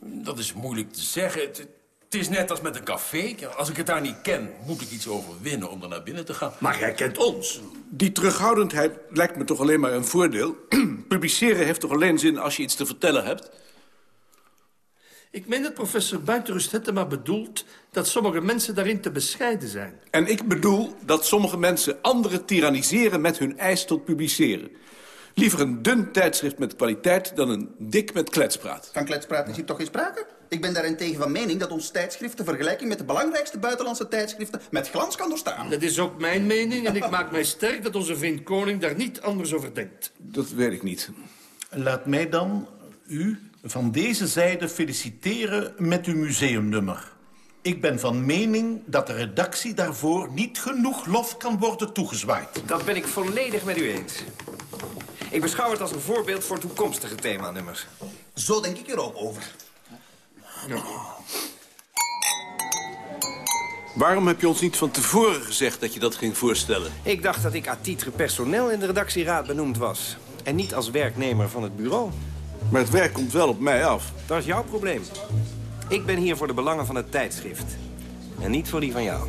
Dat is moeilijk te zeggen. Het, het is net als met een café. Als ik het daar niet ken, moet ik iets overwinnen om er naar binnen te gaan. Maar jij kent ons. Die terughoudendheid lijkt me toch alleen maar een voordeel. Publiceren heeft toch alleen zin als je iets te vertellen hebt? Ik meen dat professor Buitenrust Hettema bedoelt... dat sommige mensen daarin te bescheiden zijn. En ik bedoel dat sommige mensen anderen tyranniseren met hun eis tot publiceren. Liever een dun tijdschrift met kwaliteit dan een dik met kletspraat. Van kletspraat is hier toch geen sprake? Ik ben daarentegen van mening dat ons tijdschrift... de vergelijking met de belangrijkste buitenlandse tijdschriften... met glans kan doorstaan. Dat is ook mijn mening en ik maak mij sterk dat onze vriend Koning daar niet anders over denkt. Dat weet ik niet. Laat mij dan u van deze zijde feliciteren met uw museumnummer. Ik ben van mening dat de redactie daarvoor niet genoeg lof kan worden toegezwaaid. Dat ben ik volledig met u eens. Ik beschouw het als een voorbeeld voor toekomstige themanummers. Zo denk ik er ook over. Waarom heb je ons niet van tevoren gezegd dat je dat ging voorstellen? Ik dacht dat ik à titre personeel in de redactieraad benoemd was. En niet als werknemer van het bureau. Maar het werk komt wel op mij af. Dat is jouw probleem. Ik ben hier voor de belangen van het tijdschrift. En niet voor die van jou.